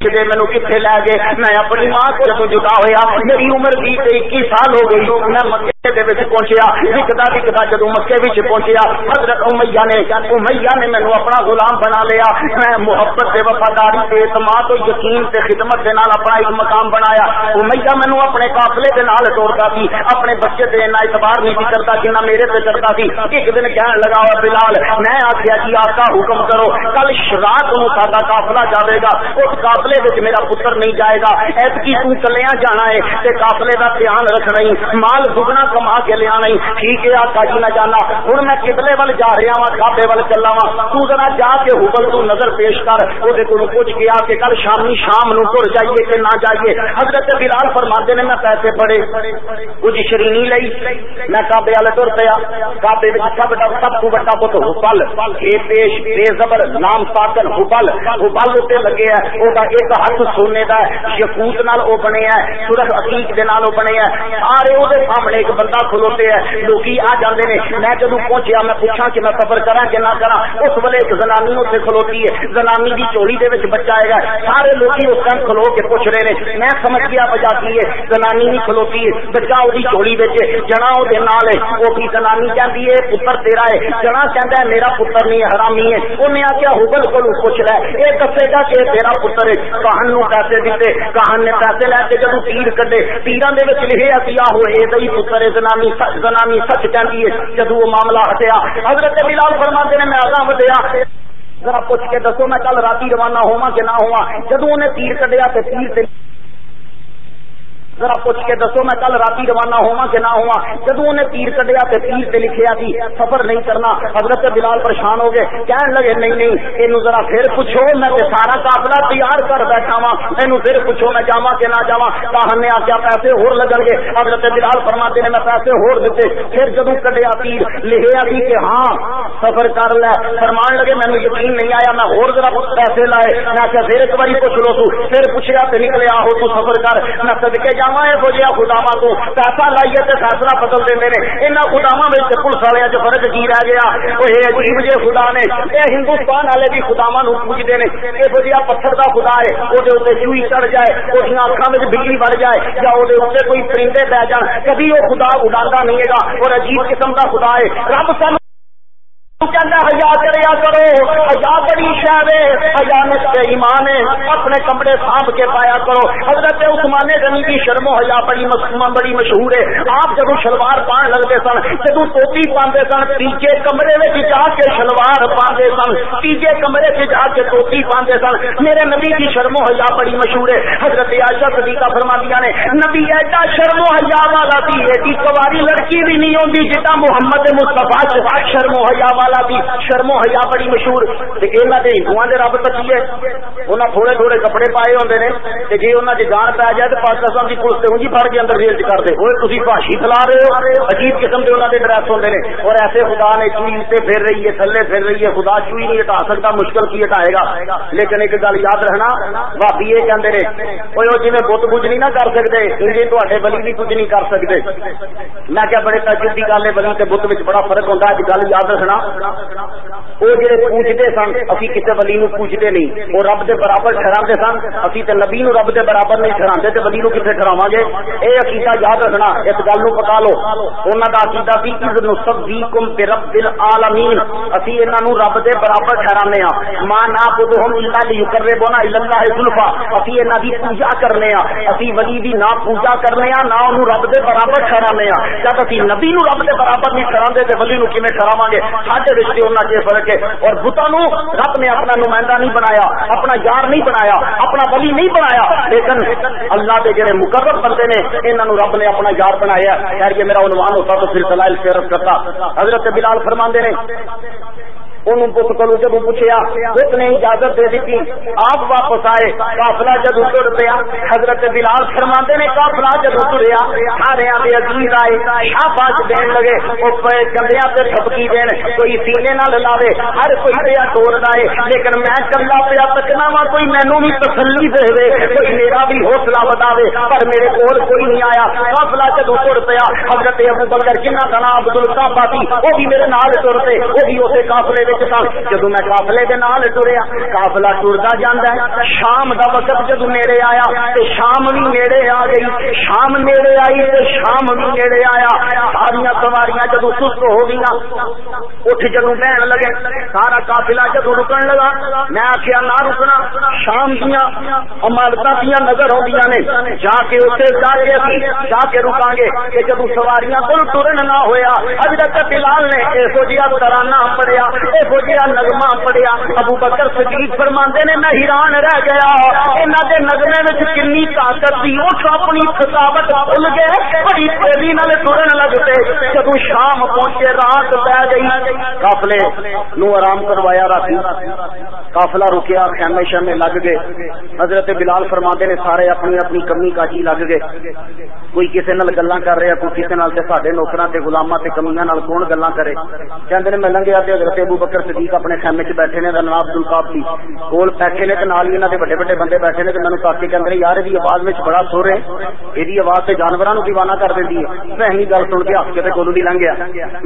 کہ جی مینو کتنے لے گئے؟ میں اپنی ماں کو جب جدا ہوا میری عمر بھی اکی سال ہو گئی۔ میں مکے پہنچیا دکھتا دکھتا جب مکے پہنچیا، حضرت امیا نے امیا نے مینو اپنا غلام بنا لیا، میں محبت سے وفاداری سے اعتماد و یقین سے خدمت کے نال اپنا ایک مقام بنایا۔ امیا مینو اپنے قافلے کے نال توڑتا سی، اپنے بچے سے اتنا اعتبار نہیں کرتا جنہ میرے سے کرتا سی۔ ایک دن کہنے لگا ہوا بلال، میں آخیا جی آپ حکم کرو، کل رات نو سا قافلہ جائے گا اس قافلے قافلے میرا پتر نہیں جائے گا، ایتکی تو کلیاں جانا ہے تے قافلے دا دھیان رکھنا ہی، مال دگنا کما کے لیا نہیں ٹھیک ہے، آقا جی نہ جانا۔ ہوں میں قبلے ول جا رہا ہاں، وا کھابے ول چلا وا تو ذرا جا کے حبل تو نظر پیش کر۔ وہ کو پوچھ گیا کہ کل شامی شام نو تر جائیے کہ نہ جائیے؟ حضرت بلال فرماتے نے میں پیسے پڑے۔ کچھ شرینی لئی۔ میں کابے والے تر پیا۔ کابے سب سب کو بڑا پت حبل۔ اے پیش بے زبر، نام ساکن حبل۔ حبل اتنے لگے ہے وہ ایک ہاتھ سونے کا یقوت نال او بنے ہے سورت عقیق دے نال او بنے ہے سارے او دے سامنے ایک بندہ کھلوتے ہیں لوکی آ جاندے نے، میں جدوں پہنچیا، میں پوچھا کہ میں سفر کراں کہ نہ کراں، اس ویلے ایک زنانی اوتھے کھلوتی ہے، زنانی دی چولی دے وچ بچہ آئے گا، سارے لوکی اس ٹائم کھلو کے پوچھ رہے نے، میں سمجھ گیا وجہ کی ہے، زنانی نہیں کھلوتی ہے، بچہ او دی چولی وچ جنا او دے نال ہے او کی زنانی کہندی ہے پتر تیرا ہے، جنا کہندا ہے میرا پتر نہیں، حرامی ہے اونے آکھیا حبل کولو پوچھ لے اے دسے گا کہ تیرا پتر ہے، کہن نو پیسے دیتے کہن نے پیسے لے کے جدو تیر کڈے تیران دے وچ لکھے اسی آہو اے پتر زنانی سچ کہندی ہے جدو وہ معاملہ ہٹیا۔ حضرت بلال فرماتے نے، میں آگاہ ودیا۔ ذرا پوچھ کے دسو، میں کل رات روانہ ہوا کہ نہ ہوا جدو انہیں تیر کڈیا تو تیر تے ذرا پوچھ کے دسو میں کل رات روانہ ہوا کہ نہ ہوا جدو انہیں تیر کٹیا تو تیر سے لکھیا سی، سفر نہیں کرنا، حضرت بلال پریشان ہو گئے کہنے لگے نہیں نہیں یہ ذرا پھر پوچھو، میں سارا قافلہ تیار کر بیٹھا وا یہ پھر پوچھو میں جاوا کہ نہ جاوا کہن نے آخیا پیسے ہور لگن گے۔ حضرت بلال فرماتے نے میں پیسے ہور دیتے پھر جدو کٹیا تیر، لکھیا سی کہ ہاں سفر کر لے۔ فرمان لگے مینو یقین نہیں آیا، میں ہور ذرا پیسے لائے۔ میں آخیا پھر ایک بار پوچھ لو تو۔ پھر پوچھا تو نکلے، آہو تو سفر کر۔ میں سدکے جا خداوا یہ جہاں خداوا تو پیسہ لائیے تو فیصلہ بدل دیں نے یہاں خداوا میں پولیس والے چ فرق کی رہ گیا۔ وہ عجیب جی خدا نے۔ یہ ہندوستان والے بھی خداوا نو پوچھتے ہیں۔ یہ جہاں پتھر کا خدا ہے، وہ چوئی چڑھ جائے، وہ جی اکھان میں بجلی بڑھ جائے، یا وہ کوئی پرندے بہ جان، کبھی وہ خدا اڈا نہیں ہے اور عجیب قسم کا خدا ہے۔ رب سن کہنا حیا کریا کرو۔ حیا بڑی شہر ہے، حیا نسل ایمان ہے۔ اپنے کمرے سانپ کے پایا کرو۔ حضرت عثمان غنی کی شرم و حیا بڑی مسلمان بڑی مشہور ہے۔ آپ جب شلوار پان لگتے سن، جب ٹوپی پاندے سن، تیجے کمرے میں جا کے شلوار پاندے سن، تیجے کمرے سے جا کے ٹوپی پاندے سن۔ میرے نبی کی شرم و حیا بڑی مشہور ہے۔ حضرت عائشہ صدیقہ فرما دیا نے، نبی ایڈا شرم و حیا والا تھی ایڈی کواری لڑکی بھی نہیں ہوتی جتنا محمد مستفا شرم و حیا والا بھی شرم و حیا بڑی مشہور۔ یہاں کے ہندو کے رب تکیے انہیں تھوڑے تھوڑے کپڑے پائے ہوتے ہیں جی انہوں کی جان پی جائے تو پاکستان کی پولیس انجی فر کے اندر جیل کرتے وہ تھی بھاشی چلا رہے ہو۔ عجیب قسم کے انہوں کے ڈریس ہوتے ہیں اور ایسے خدا نے چوئی سے پھر رہی ہے، تھلے پھر رہی ہے۔ خدا چوئی نہیں ہٹا سکتا، مشکل کی ہٹائے گا۔ لیکن ایک گل یاد رکھنا بھابی یہ کہتے ہیں وہ جی بت کچھ نہیں نہ کر سکتے انجے تے بلی بھی کچھ نہیں کر سکتے میں کیا بڑے تجربی گل ہے بلی بت بڑا فرق ہوتا ہے۔ گل یاد رکھنا وہ جڑے پوچھتے سن ابھی کسی ولی نو پوچھتے نہیں۔ وہ رب دے برابر ٹھہرا سن ابھی تو نبی نو رب دے برابر نہیں ٹھہرا تو ولی نو کتنے ٹھہراوا گے؟ یہ عقیدہ یاد رکھنا، اس گل نو پکا لو۔ انہوں کا عقیدہ سی اس نسبی کم رب دل عالمین اسی انہوں رب دے برابر ٹھہرانے ہاں ماں نہ خود ہم اللہ دی کرے بونا اللہ زلفا اسی انہوں دی پوجا کرنے ہاں اسی ولی دی نہ پوجا کرنے ہاں نہ انہوں رب دے برابر ٹھہرانے ہاں جب اسی نبی نو رب دے برابر نہیں ٹھہرا دے ولی نو کیویں ٹھہراواں گے؟ ساڈے رشتے انہاں چ فرق ہے اور بتانو رب نے اپنا نمائندہ نہیں بنایا، اپنا یار نہیں بنایا، اپنا ولی نہیں بنایا۔ لیکن اللہ دے جڑے مقرر بندے نے، انہاں نو رب نے اپنا یار بنایا خیر یہ میرا عنوان ہوتا تو پھر دلائل کرتا۔ حضرت بلال فرماندے نے بت کو جب پوچھا بت نے اجازت دے دی آپ واپس آئے کافلا جدو تر پیا، حضرت بلال فرما نے کافلا جدو تریا سارے عزیز آئے، شاباش دین لگے، وہ کندیا پہ تھپکی دین کوئی سینے نہ لاوے، ہر کوئی پیا توڑ دے لیکن میں کلا پیا تکنا وا کوئی مینو بھی تسلی دے دے کوئی میرا بھی حوصلہ بتاوے پر میرے کول کوئی نہیں آیا۔ کافلا جدو تر پیا، حضرت ابو بکر کنا کا نام عبد القابا سی وہ بھی میرے نال تر پے، وہ بھی اسے کافلے جدو میں کافلے کے نال ٹریا کافلا ٹرتا جانا ہے۔ شام کا وقت جدو نیڑے آیا تو شام بھی نیڑے آ گئی۔ شام نیڑے آئی تو شام بھی نیڑے آیا۔ ساریا سواریاں جدو سست ہو گئی اٹھ جدو بہن لگے، سارا کافلا جدو رکن لگا۔ میں آخیا نہ رکنا، شام دیا عمارت دیا نظر آدی نے۔ جا کے اتنے جا کے جا کے رکا گے کہ جدو سواریاں کو ٹرن نہ ہوا ابھی تک بلال نے یہو جہاں ترانہ پڑیا یہو جہاں نگما پڑیا ابو بکر صدیق فرماندے نے میں حیران رہ گیا انہاں دے نغمے وچ کنی طاقت سی اٹھ اپنی تھکاوٹ بھول گئے بڑی تیزی نال ٹرن لگ پے جب شام پہنچے رات پہ گئی قافلے نو آرام کروایا راتی قافلہ رکیا خیمے شیمے لگ گئے حضرت بلال فرماندے نے سارے اپنی اپنی کمی کاجی لگ گئے کوئی کسی نال گلا کر رہا کوئی کسی نال تے ساڈے نوکراں تے غلاماں تے کمیاں نال کون گلا کرے کہندے نے میں لنگیا تے حضرت ابو بکر صدیق اپنے خیمے چ بیٹھے نے نام عبد القاب کول بیٹھے نے تے نال ہی انہاں دے بڑے بڑے بندے بیٹھے نے تے مینوں تاکہ کہندے یار دی آواز وچ بڑا سر ہے۔ ایدی آواز تے جانوراں نو دیوانہ کر دیندی ہے۔ میں ہی گل سن کے ہس کے تے کولو نہیں لنگیا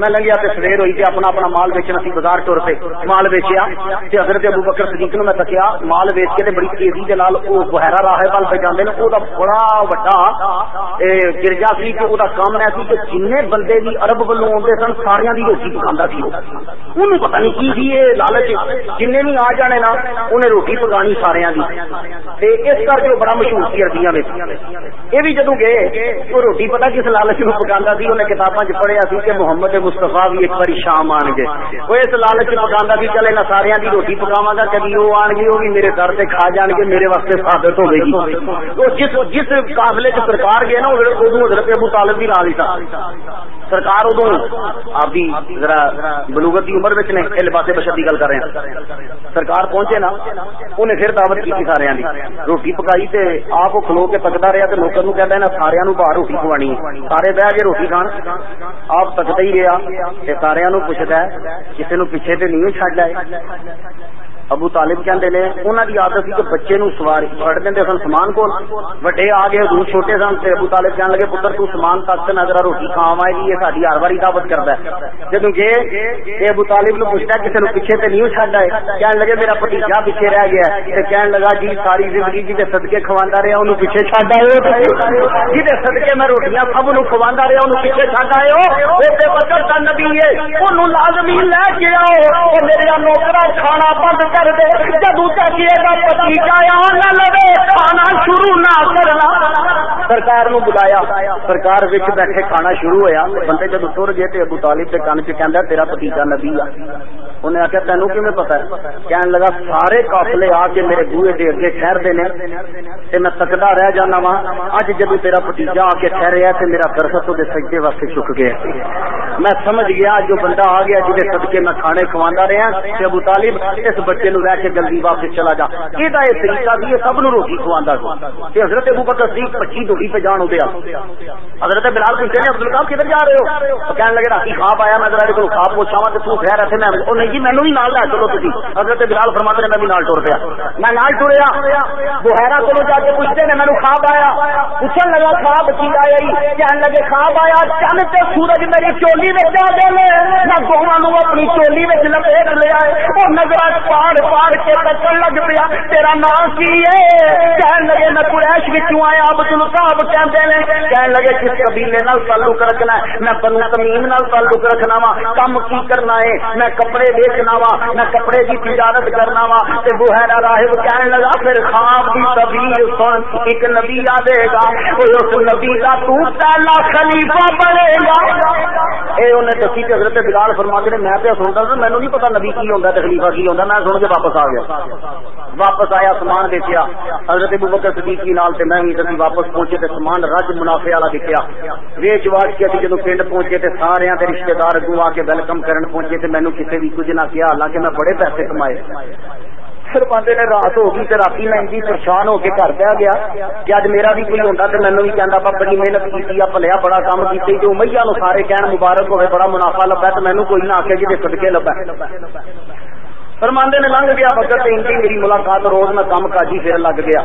میں لنگیا تے سویر ہوئی تے اپنا اپنا مال بیچنا سی بازار ٹر پے مال بیچیا تے حضرت ابو بکر صدیق نو میں تکیا مال بیچ کے تے بڑی تیزی دے نال او بحیرہ راہ وال پہ جاندے نے، او دا بڑا وڈا گرجا سی کہ او دا کام ہے سی کہ جننے بندے بھی عرب والوں اوندے سن، ساریاں دی روٹی پکاندا سی۔ او پتہ نہیں کی سی لالچ جن بھی آ جانے نا، انہیں روٹی پکانی سارے اس کر کے بڑا مشہور سی اردیاں یہ بھی جدو گئے، وہ روٹی پتا کس لالچ میں پکانا سی؟ انہیں کتاباں چ پڑھیا سی کہ محمد مستفا بھی ایک باری شام آن گے وہ اس لالچ پکانا سی، چلے نہ سارے کی روٹی پکاوا گا کبھی وہ آن گے وہ بھی میرے گھر سے کھا جان گے، میرے واسطے ثابت ہوگی۔ تو جس جس قافلے چ سرکار گئے نا ادو حضرت ابو طالب بھی راضی تھا۔ سرکار ادو آپ ذرا بلوغت کی عمر نے لباس بشر کی گل کر رہے ہیں۔ سرکار پہنچے نا، انہیں پھر دعوت کی سارے روٹی پکائی تے آپ کھلو کے پکتا رہا تو لوگوں نو کہتا ہے نا سارے باہر روٹی کھوانی سارے بہ کے روٹی کھان۔ آپ تکتا ہی رہا سارے پوچھتا ہے کسی نو پیچھے تے نہیں چڈ لائے ابو طالب کہندے نے، انہاں دی عادت سی کہ بچے نو سواری پڑ دیندے سن سامان کول۔ وڈے آ گئے حضور چھوٹے سن تے ابو طالب کہن لگے، پتر، تو سامان تک تے نظر روٹی کھاواں اے ساڈی ہر واری دعوت کردا ہے۔ جدوں گئے اے ابو طالب نو پوچھدا کسے نو پیچھے تے نہیں چھڈ آئے کہن لگے، میرا بھتیجا پیچھے رہ گیا تے کہن لگا جی ساری زندگی جی دے صدقے کھواندا رہیا ہاں، اونوں پیچھے چھڈ آئے جی دے صدقے میں روٹیاں سب نو کھواندا رہیا ہاں، اونوں پیچھے چھڈ آئے او اے تے بکر دا نبی ہے اونوں لازمی لے کے آؤ او میرا لگے کھانا شروع نہ کرنا۔ سرکار نو بلایا۔ سرکار وچ بیٹھے کھانا شروع ہویا، بندے جب تر گئے تے ابو طالب کے کن چ کہندا تیرا پتیجا نبی آ. انہیں آخیا تینو کی پتا ہے؟ کہنے لگا، سارے قافلے آ کے میرے بوئے دے اگے ٹھہرتے نے، تے میں تکتا رہ جانا وا اج جب تیرا پتیجا آ کے ٹھہریا تے میرا درخت وہ سجدے واسطے چک گیا میں سمجھ گیا، جو بندہ آ گیا جی سدکے میں کھانے کھوا رہا تے ابو طالب اس بچے نو رہ کے جلدی واپس چلا جا۔ یہ طریقہ بھی سب نو روٹی کھوا حضرت ابو بکر صدیق پچی روٹی پہ جان ہو حضرت بلال پوچھتے ہیں عبد القاب کدھر جا رہے ہو؟ کہنے لگے رات خواب آیا، میں ذرا خواب پوچھا وا تو خیر رہتے میں نہیں جی مینو بھی نال لے چلو تھی حضرت بلال فرما نے، میں بھی نال ٹر پیا۔ میں نال ٹریا بحیرا کو جا کے پوچھتے نے مینو خواب آیا۔ پوچھن لگا، خواب کی آیا جی؟ کہنے لگے، خواب آیا۔ چند تے سورج میری چولی میں آ گئے میں گوہاں نو اپنی چولی میں لپیٹ لیا وہ نظر پاڑ پاڑ کے تکن لگ پیا۔ تیرا نام کی ہے؟ کہنے لگے، میں قریش وچوں آیا اب تم کاب کہندے نے کہنے لگے، کس قبیلے نال تعلق رکھنا ہے؟ میں بنو تمیم نال تعلق رکھنا وا۔ کم کی کرنا ہے؟ میں کپڑے بیچنا وا۔ میں کپڑے کی تجارت کرنا وا۔ تے بحیرہ راہب کہنے لگا، پھر خواب کی تبیر سن۔ ایک نبی آ دے گا۔ کوئی اس نبی کا تو پہلا خلیفہ بنے گا۔ اے انہیں دسی کہ حضرت بلال فرماتے نے، میں پہ سنتا تھا، مینوں نہیں پتا نبی کی ہوندا تے خلیفہ کی ہوندا۔ میں سن کے واپس آ گیا۔ واپس آیا، سامان دیکھا حضرت ابو بکر صدیق کی نال تے میں بھی واپس پہنچے۔ تے سامان رج منافع والا دیکھا ویچ واچ کے جدو پنڈ پہنچے تے سارے رشتے دار اگوں آ کے ویلکم کرن پہنچے تے مینوں کسی بھی کچھ نہ کیا، حالانکہ میں بڑے پیسے کمائے۔ پھر بندے نے رات ہو گئی رات میں انجی پریشان ہو کے گھر پہ گیا۔ کہ اج میرا بھی کوئی ہوتا تو مینو بھی کہنا پا بڑی محنت کی پلیا بڑا کام کی جو مہیا نو سارے کہن مبارک ہوئے، بڑا منافع لبا تو مینو کوئی نہ آ کے جی سدکے لبا فرماندے نے لنگ گیا، بکر انجی میری ملاقات روز میں کام کاجی پھر لگ گیا۔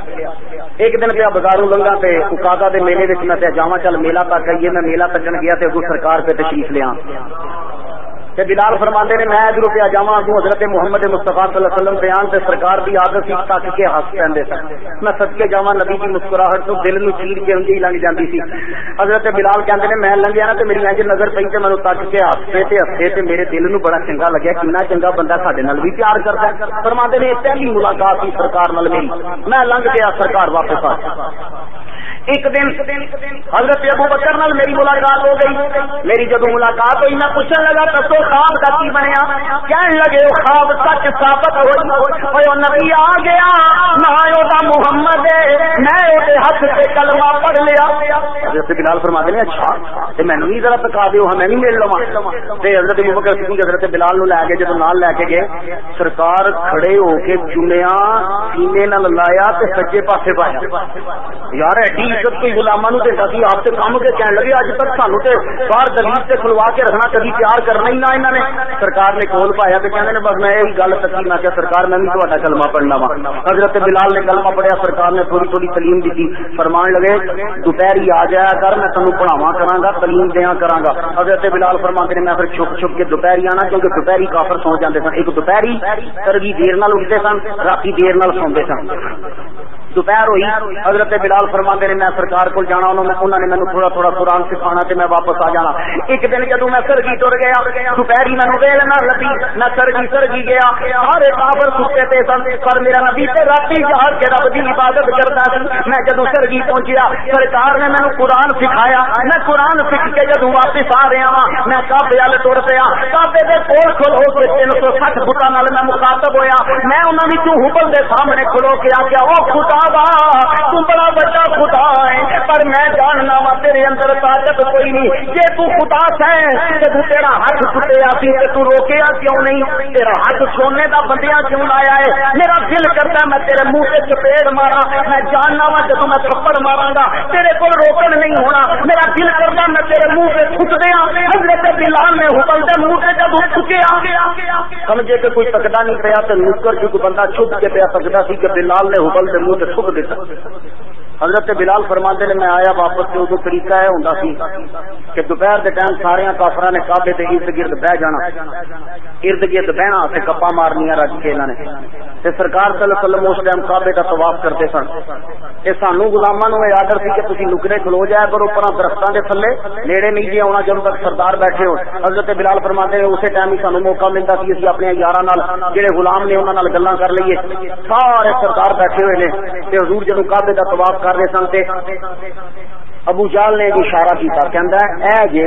ایک دن پیا بازاروں لنگا تے اکادا دے میلے میں جا چل میلہ تک آئیے میں میلہ تکن گیا تے اگو سرکار پہ تشریف لیا۔ کہ بلال فرماندے نے، میں ادھر پہ جاواں تو حضرت محمد مصطفیٰ صلی اللہ علیہ وسلم بیان تے سرکار دی عادت سی تک کے ہنس پیندے سن میں سد کے جاواں نبی دی مسکراہٹ تو دل نو چیر کے انجی لنگ جاندی سی۔ حضرت بلال کہندے نے، میں لنگیا نا تے میری انج نظر پئی تے مینوں تک کے ہنسے تے ہنسے تے میرے دل نو بڑا چنگا لگیا کتنا چنگا بندہ ساڈے نال بھی پیار کردا ہے۔ فرماندے نے پہلی ملاقات سی سرکار نال میری میں لنگ گیا سرکار واپس آ ایک دن حضرت ابو بکر نال میری ملاقات ہو گئی۔ میری جدو ملاقات ہوئی، میں پوچھنے لگا تو خواب کا کی بنیا؟ کہنے لگے وہ خواب سچ ثابت ہوئی نبی آ گیا نہ محمد میں ہاتھ سے کلمہ پڑھ لیا. حضرت بلال فرما دے اچھا تے میں نہیں ذرا تکا دیو ہاں میں نہیں مل لواں. تے حضرت ابو بکر صدیق حضرت بلال نو لے کے جدو نال لے کے گئے، سرکار کھڑے ہو کے چنیا، سینے نال لایا تے سجے پاسے پایا۔ یار، ایڈی عزت کوئی غلامہ نو دیتا سی آپ سے کام کے کہنے لگے، اج تک سانو تے باہر دلیل سے کھلوا کے رکھنا کبھی پیار کرنا ہی نہ انہوں نے سرکار نے کول پایا تو کہنے بس میں یہی گل تکی میں کیا سرکار میں بھی تھوڑا کلمہ پڑھنا وا حضرت بلال نے کلمہ پڑھیا سرکار نے تھوڑی تھوڑی تعلیم دی فرمان لگے دوپہری آ جایا کر میں تمہیں پڑھاوا کرا گا تعلیم دیا کرا گا حضرت بلال فرما نے میں پھر چھپ چھپ کے دوپہری آنا کیونکہ دوپہری کافر سو جاتے سن ایک دوپہری سرگی دیر نال اٹھتے سن رات دیر نال سوندے سن دوپہر ہوئی، حضرت بلال فرما نے، میں سرکار کو جانا، انہوں نے مینو تھوڑا تھوڑا قرآن سکھانا تے میں واپس آ جانا. ایک دن جدو میں سرگی تر گیا دوپہر ہی مینو ویل نہ لگی میں سرگی سرگی گیا۔ سارے کافر سکے تے سن، پر میرا نبی تے راتی جہاز کے رب کی عبادت کرتا سی۔ میں جدو سرگی پہنچیا، سرکار نے مینو قرآن سکھایا۔ میں قرآن سیکھ کے جدو واپس آ رہا وا میں کابے والے تر پیا۔ کابے کے کول کھل ہو کے تین سو سٹھ فٹا میں مخاطب ہویا۔ میں انہوں نے حبل دے سامنے کھلو کے آ کے وہ خدا بابا تم بڑا بچا خدا ہے پر میں تیرے اندر طاقت کوئی نہیں۔ جے تو خدا ہے تو تیرا ہاتھ ٹوٹیا سی تے تو روکیا کیوں نہیں؟ تیرا ہاتھ سونے دا بندیاں کیوں لایا ہے؟ میرا دل کرتا میں تیرے منہ سے چپیڑ مارا، میں جاننا وا جب میں تھپڑ ماراں گا تیرے کو روکن نہیں ہونا۔ میرا دل کرتا میں تیرے منہ سے چھٹ دیا حضرت بلال نے حکم سے منہ سے جب چکے آ۔ سمجھے کہ کوئی تکدا نہیں پیا تو نکر جو جی بندہ چھپ کے پیا تکدا سی کہ بلال نے حکم سے منہ سے چھپ دیتا۔ حضرت بلال فرماندے نے، میں آیا واپس سے ادو طریقہ ہے ہوں سی کہ دوپہر کے ٹائم سارے کافر نے کابے کے ارد گرد بہ جانا۔ ارد گرد بہنا سے کپا مارنی رج کے انہوں نے۔ سرکار صلی اللہ علیہ وسلم اس ٹائم کابے کا طواف کرتے سن۔ یہ سانو گلاما نو آڈر سی کہ تھی نکرے کھلو جایا کرو پر درختوں کے تھلے۔ نیڑے نہیں جی آنا جب تک سردار بیٹھے ہو حضرت بلال فرماتے ہیں اسی ٹائم ہی سانو موقع ملتا سی، اسی اپنے یار جہے غلام نے انہوں گلا کر لیے سارے سردار بیٹھے ہوئے نے۔ حضور جدو کابے کا طواف کر رہے سنتے ابو جال نے اشارہ کیتا، کہندا ہے، اے جے،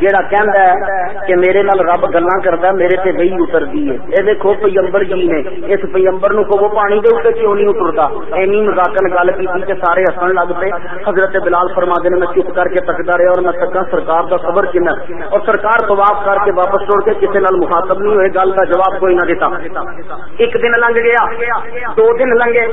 جیڑا کہندا ہے کہ میرے نال رب گلاں کردا میرے تے وہی اتردی ہے۔ اے دیکھو، پیغمبر جی نے، اس پیغمبر نو کو وہ پانی دے اوپر کیوں نہیں اتردا؟ اینی مذاکن گل کیتی تے سارے ہسن لگ پے۔ حضرت بلال فرما دے میں چپ کر کے تکدا رہیا اور میں تکا سرکار دا صبر کنا اور سرکار طواف کر کے واپس توڑ کے کسے نال مخاطب نہیں ہوئے، گل دا جواب کوئی نہ دیتا۔ ایک دن لنگ گیا، دو دن لنگے۔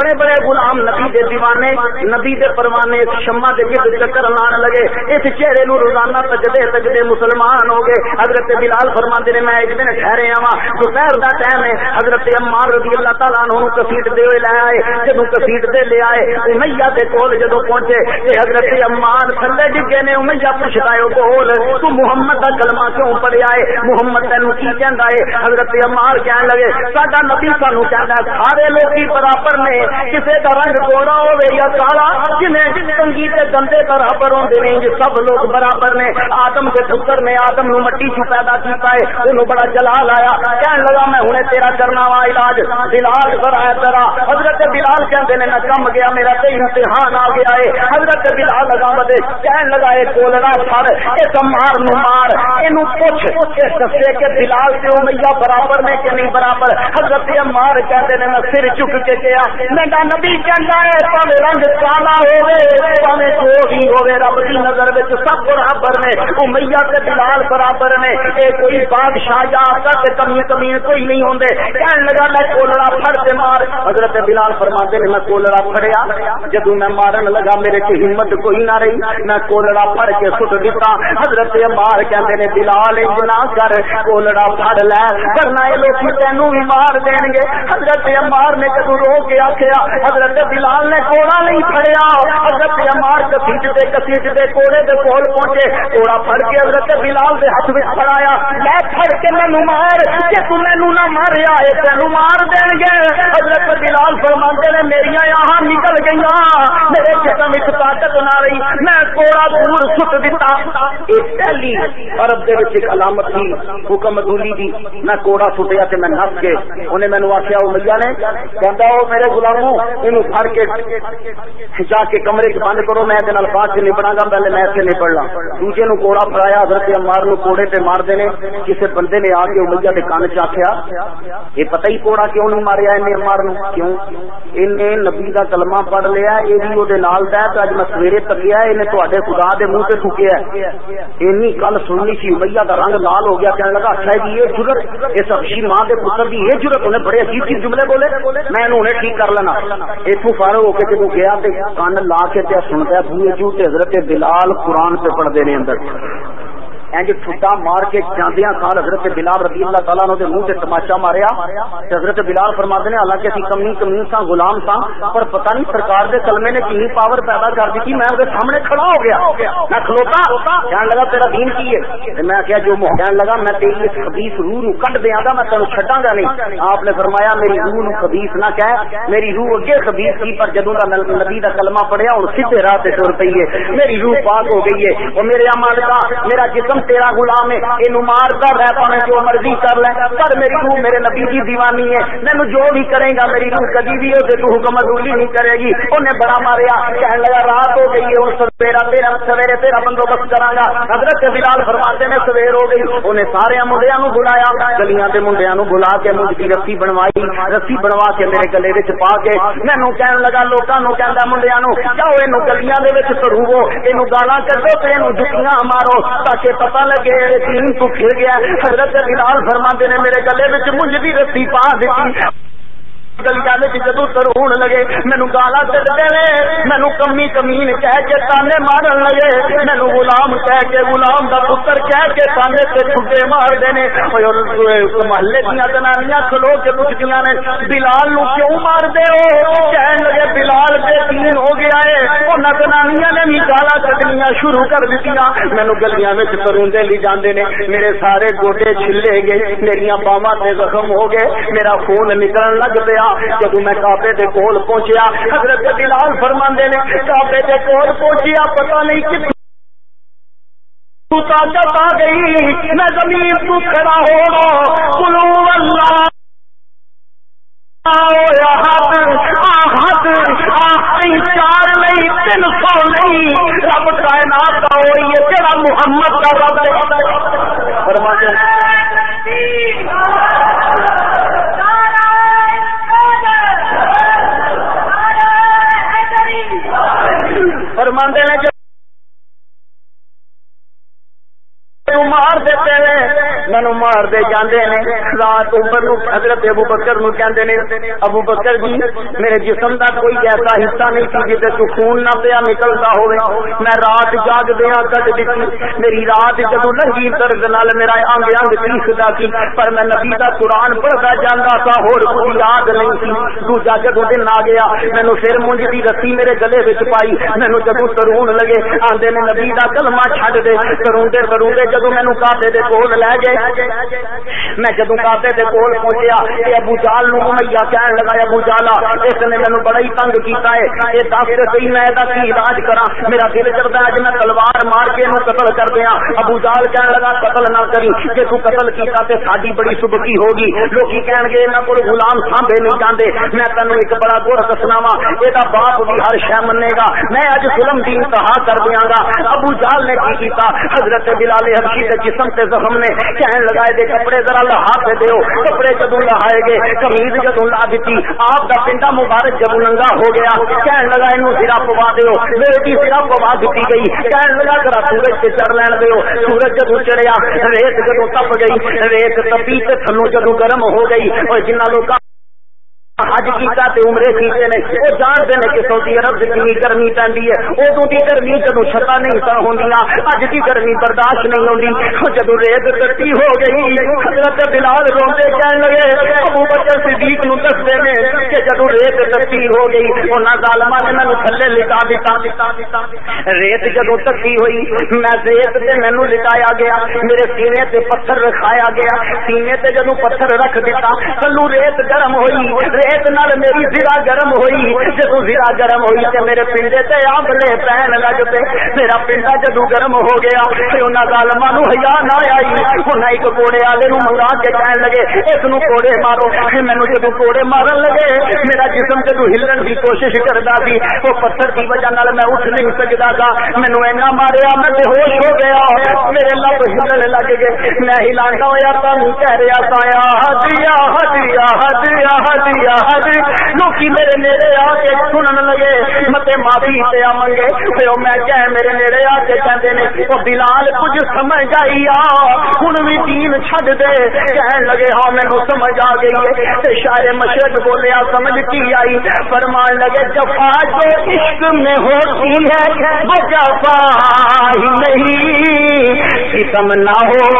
بڑے بڑے غلام نبی دے دیوانے، نبی دے پروانے، شمع دے گرد چکر لانے لگے۔ اس چہرے نو روزانہ تجدے تجدے مسلمان ہو گئے۔ حضرت بلال فرماندے نے، میں ایک دن ٹھہرے آواں۔ دوپہر دا ٹائم ہے۔ حضرت عمار رضی اللہ تعالی عنہ نو کسیٹ دے ہوئے لے آئے۔ جدوں کسیٹ دے لے آئے، امیہ دے کول جدوں پہنچے تے حضرت عمار تھلے ڈگے نے، امیہ پوچھدا ہے بول تو محمد دا کلمہ کیوں پڑھیا ہے؟ محمد تینو کی کہندا ہے؟ حضرت عمار کہن لگے، ساڈا نبی سانو کہندا ہے، سارے لوگ برابر نے، کسے دا رنگ گوڑا ہوے یا کالا جنے تنگی تے بندے برابر ہوتے ہیں جی سب لوگ برابر نے آدم کے پتر نے آدم نو مٹی چ پیدا کیتا ہے انہوں بڑا جلال آیا۔ کہنے لگا، میں ہوں تیرا کرنا وا علاج۔ بلال کرا ہے حضرت بلال کہتے ہیں میں کم گیا، میرا تے امتحان آ گیا ہے۔ حضرت بلال لگا بدے کہنے لگا یہ کولنا سر یہ مار نو مار یہ پوچھ یہ دسے کہ بلال سے امیہ برابر نے کہ نہیں برابر؟ حضرت مار کہتے ہیں میں سر چک کے گیا۔ میرا نبی کہنا ہے، پاوے رنگ کالا ہوئے پاوے بھی ہوئے رب کی نظر سب برابر نے امیہ تے بلال برابر نے اے کوئی بادشاہ یا تے کمی کمی کوئی نہیں ہوندے۔ کہن لگا، میں کولڑا پھڑ کے مار۔ حضرت بلال فرماتے نے میں کولڑا پھڑیا۔ جدوں میں مارن لگا، میرے کو ہمت کوئی نہ رہی۔ میں کولڑا پھڑ کے سٹ دیتا حضرت مار کہندے نے، بلال نہ کر، کولڑا پھڑ لے۔ ورنہ اے لوگ تینوں بھی مار دین گے۔ حضرت عمار نے جدوں رو کے آکھیا، حضرت بلال نے کوڑا نہیں پھڑیا۔ حضرت عمار کسیٹ دے کسیٹ دے کوڑے دے کول پہنچے، کوڑا پھڑ کے حضرت بلال دے ہاتھ وچ پھڑایا۔ میں پھڑ کے مینوں مار، کہ تو مینوں نہ ماریا اے تینوں مار دین گے۔ حضرت بلال فرماندے نے میری یہاں نکل گئیاں، میرے جسم وچ طاقت نہ رہی، میں کوڑا دور سٹ دتا۔ اے پہلی عرب دے وچ ایک علامت تھی، حکم دولی دی۔ میں کوڑا سٹیا تے میں نس کے اونے مینوں آکھیا، او میاں نے، کہندا، او میرے غلاموں اینو پھڑ کے کھچا کے کمرے وچ بند کرو میں بعد سے نپڑا گا پہلے میں سے نپڑ لا دوجے نو کوڑا پڑایا حضرت عمار نو کوڑے تے مار دینے کسے بندے نے آ کے امیہ دے کان چ یہ پتہ ہی کوڑا کیوں نہیں ماریا انہیں عمار نو کیوں؟ انہیں نبی دا کلمہ پڑھ لیا اے بھی او دے نال دا تے اج میں سویرے تکیا انہیں تواڈے خدا دے منہ تے تھکیا ہے۔ اینی کل سننی سی، امیہ دا رنگ لال ہو گیا کہنے لگا اچھا جی یہ جرت اس ابشی ماں دے پتر دی، یہ جرت انہیں بڑے عجیب عجیب جملے بولے، میں انہیں ٹھیک کر لینا۔ ایتھوں فارغ ہو کے جب گیا تے کان لا کے تے سنتا ہے بوئے حضرت بلال قرآن پہ پڑھ دینے اندر ٹھٹا مار کے جاندیا سال حضرت بلال رضی اللہ تعالیٰ نے منہ سے تماشا ماریا۔ حضرت بلال فرما نے حالانکہ اسی کمی کمی سا غلام سا پر پتہ نہیں سرکار دے کلمے نے کتنی پاور پیدا کر دی تھی۔ میں سامنے کھڑا ہو گیا۔ میں کھلوتا۔ کہنے لگا، تیرا دین کی ہے؟ میں کیا جو کہنے لگا، میں تیری اس خبیس روح نو کٹ دیا گا، میں تینوں چڈا گا نہیں۔ آپ نے فرمایا، میری روح نو خبیس نہ کہ میری روح اگے خبیس کی، پر جدوں کا نبی کا کلمہ پڑیا اور سیدھے راہ سے تر پی ہے میری روح پاک ہو گئی ہے۔ اور میرے امال کا میرا جسم تیرا غلام ہے یہ مار کر رہ پانے جو مرضی کر لے۔ پر میری روح میرے نبی کی دیوانی ہے۔ مینو جو بھی کرے گا، میری روح کبھی بھی ہو تو حکم ادولی نہیں کرے گی۔ انہیں بڑا ماریا کہنے لگا، رات ہو گئی ہے سویرا، تیرا، سویرے تیرا بندوبست کرا گا۔ حضرت بلال فرماتے نے سویر ہو گئی۔ انہیں سارے منڈیا نو بلایا، گلیاں کے منڈیا نو بلا کے منڈ کی رسی بنوائی، رسی بنوا کے میرے گلے وچ پا کے مینو کہن لگا لوگوں نو کہندا منڈیا نو جاؤ اینو گلیاں دے وچ سروو اینو گالاں کڈو تے اینو جتیاں مارو، تاکہ پتا لگے دین تو کھل گیا۔ حضرت بلال فرما نے میرے گلے میں مجھ بھی رسی پا دیتی۔ گلیاں جدو ترون لگے مینو گالا کٹتے نے مینو کمی کمین کہہ کے تانے مارن لگے۔ مینو غلام کہہ کے، غلام دا پتر کہہ کے تانے سے ٹھڈے مار دینے۔ محلے دیا جنانیاں کھلو کے پوچھتی نے۔ بلال نو کیوں مار دے ہو؟ کہن لگے، بلال بے دین ہو گیا ہے۔ انہاں جنانیاں نے بھی گالا کٹنیاں شروع کر دتیاں۔ مینو گلیاں وچ تروندے لی جاندے نے۔ میرے سارے گوٹے چھلے گئے میری باواں تے زخم ہو گئے۔ میرا خون نکلن لگ پیا۔ جدو میں کابے دے کول پہنچیا، حضرت بلال فرماندے نے کابے دے کول پہنچیا، پتہ نہیں کتنے طاقت آ گئی، میں زمین تو کھڑا ہو کلو اللہ چار نہیں، تین سو نہیں، رب کائنات کا ہوئی ہے، تیرا محمد کا رب فرماتے فرماندے نے مینو مار دے جاندے نے، رات اوپر حضرت ابو بکر نو کہندے نے، ابو بکر جی میرے جسم دا کوئی ایسا حصہ نہیں سی جتے تو خون نہ پیا نکلتا ہوئے۔ میں رات جاگ دیا کٹ دیتی میری رات جدو لنگی درد نال میرا انگ انگ تیسدا سی، پر میں نبی دا قرآن پڑھتا جانا سا، ہور کوئی یاد نہیں سی۔ دوجا جدو دن آ گیا مینو پھر مونج دی رسی میرے گلے وچ پائی۔ مینو جدو ترون لگے، آندے نے نبی دا کلمہ چھڈ دے تروندے تروندے جدو مینو کاتے دے کول لے گئے میں جدو کابے کے کول پہنچیا یہ ابو جال نو مہیا کہن لگا ابو جالا، اس نے مینو بڑا ہی تنگ کیتا ہے۔ یہ دس سی میں کی علاج کرا میرا دل کرتا ہے میں تلوار مار کے نو قتل کر دیا ابو جال کہن لگا، قتل نہ کری جی تو قتل کیتا تے ساری بڑی سبکی ہوگی۔ لوگ کہن گے یہاں کو غلام سانبے نہیں چاہتے میں تینوں ایک بڑا گڑ دسنا وا یہ باپ بھی ہر شہ منے گا۔ میں اج ظلم کی انتہا کر دیا گا۔ ابو جال نے کی کیتا؟ حضرت بلال حبشی کے جسم کے زخم نے۔ کہن پہن لگائے دے کپڑے ذرا لہا کے دیو، کپڑے جدو لہائے گے کمیز جدو لا دیتی، آپ کا پنڈا مبارک جب ننگا ہو گیا، کہن لگا یہ سرا پوا دیو بیٹی سرا پوا دیتی گئی، کہن لگا ذرا سورج سے چڑھ لین دیو، سورج جدو چڑھیا، ریت جدو تپ گئی، ریت تپی تھنو جدو گرم ہو گئی، اور جنہ لوگ حج کیتا تے عمرے کیتے نے او جانتے نے کہ سعودی عرب کتنی گرمی پیندی ہے۔ ادو کی گرمی جدو چھتا نہیں سا ہوندیاں اج کی گرمی برداشت نہیں ہوندی۔ جدو ریت کٹی ہو گئی، حضرت بلال روندے کہن لگے، ابو بکر صدیق نو دسدے نے کہ جدو ریت کٹی ہو گئی، انہاں ظالماں نے مینوں تھلے لٹا دتا ریت جدو کٹی ہوئی، میں ریت تے مینوں لٹایا گیا۔ میرے سینے تے پتھر رکھایا گیا۔ سینے تے جدو پتھر رکھ دیتا کلو ریت گرم ہوئی۔ ریت نال میری زرا گرم ہوئی جدو زرا گرم ہوئی تے میرے پنڈے تے آملے پہن لگ پے۔ میرا پنڈا جدو گرم ہو گیا تے انہاں ظالماں نو حیا نہ آئی۔ انہاں ایک کوڑے والے نو منگا کے کہن لگے، اس نو کوڑے مارو۔ مینوں جدو کوڑے مارن لگے، میرا جسم جدو ہلن دی کوشش کردا سی، او پتھر دی وجہ نال میں اٹھ نہیں سکدا تھا مینوں اینا ماریا، میں بے ہوش ہو گیا۔ میرے لب ہلن لگ گئے۔ میں ہلاندا ہویا تانوں کہہ رہا سا یا ہدیا ہدیا ہدیا ہدیا لوکی میرے نیڑے آ کے سنن لگے، متے معافی پیا منگے پھر میں کہ میرے نیڑے آ کے کہندے نے، او بلال کچھ سمجھ آئی آ، ہن بھی دین چھڈ دے۔ کہن لگے ہاں مینوں سمجھ آ گئی ہے۔ تے شاعر مشرق بولیا، سمجھ کی آئی؟ فرمان لگے، جفا جو عشق میں ہوتی ہے، وہ جفا ہی نہیں ستم نہ ہو۔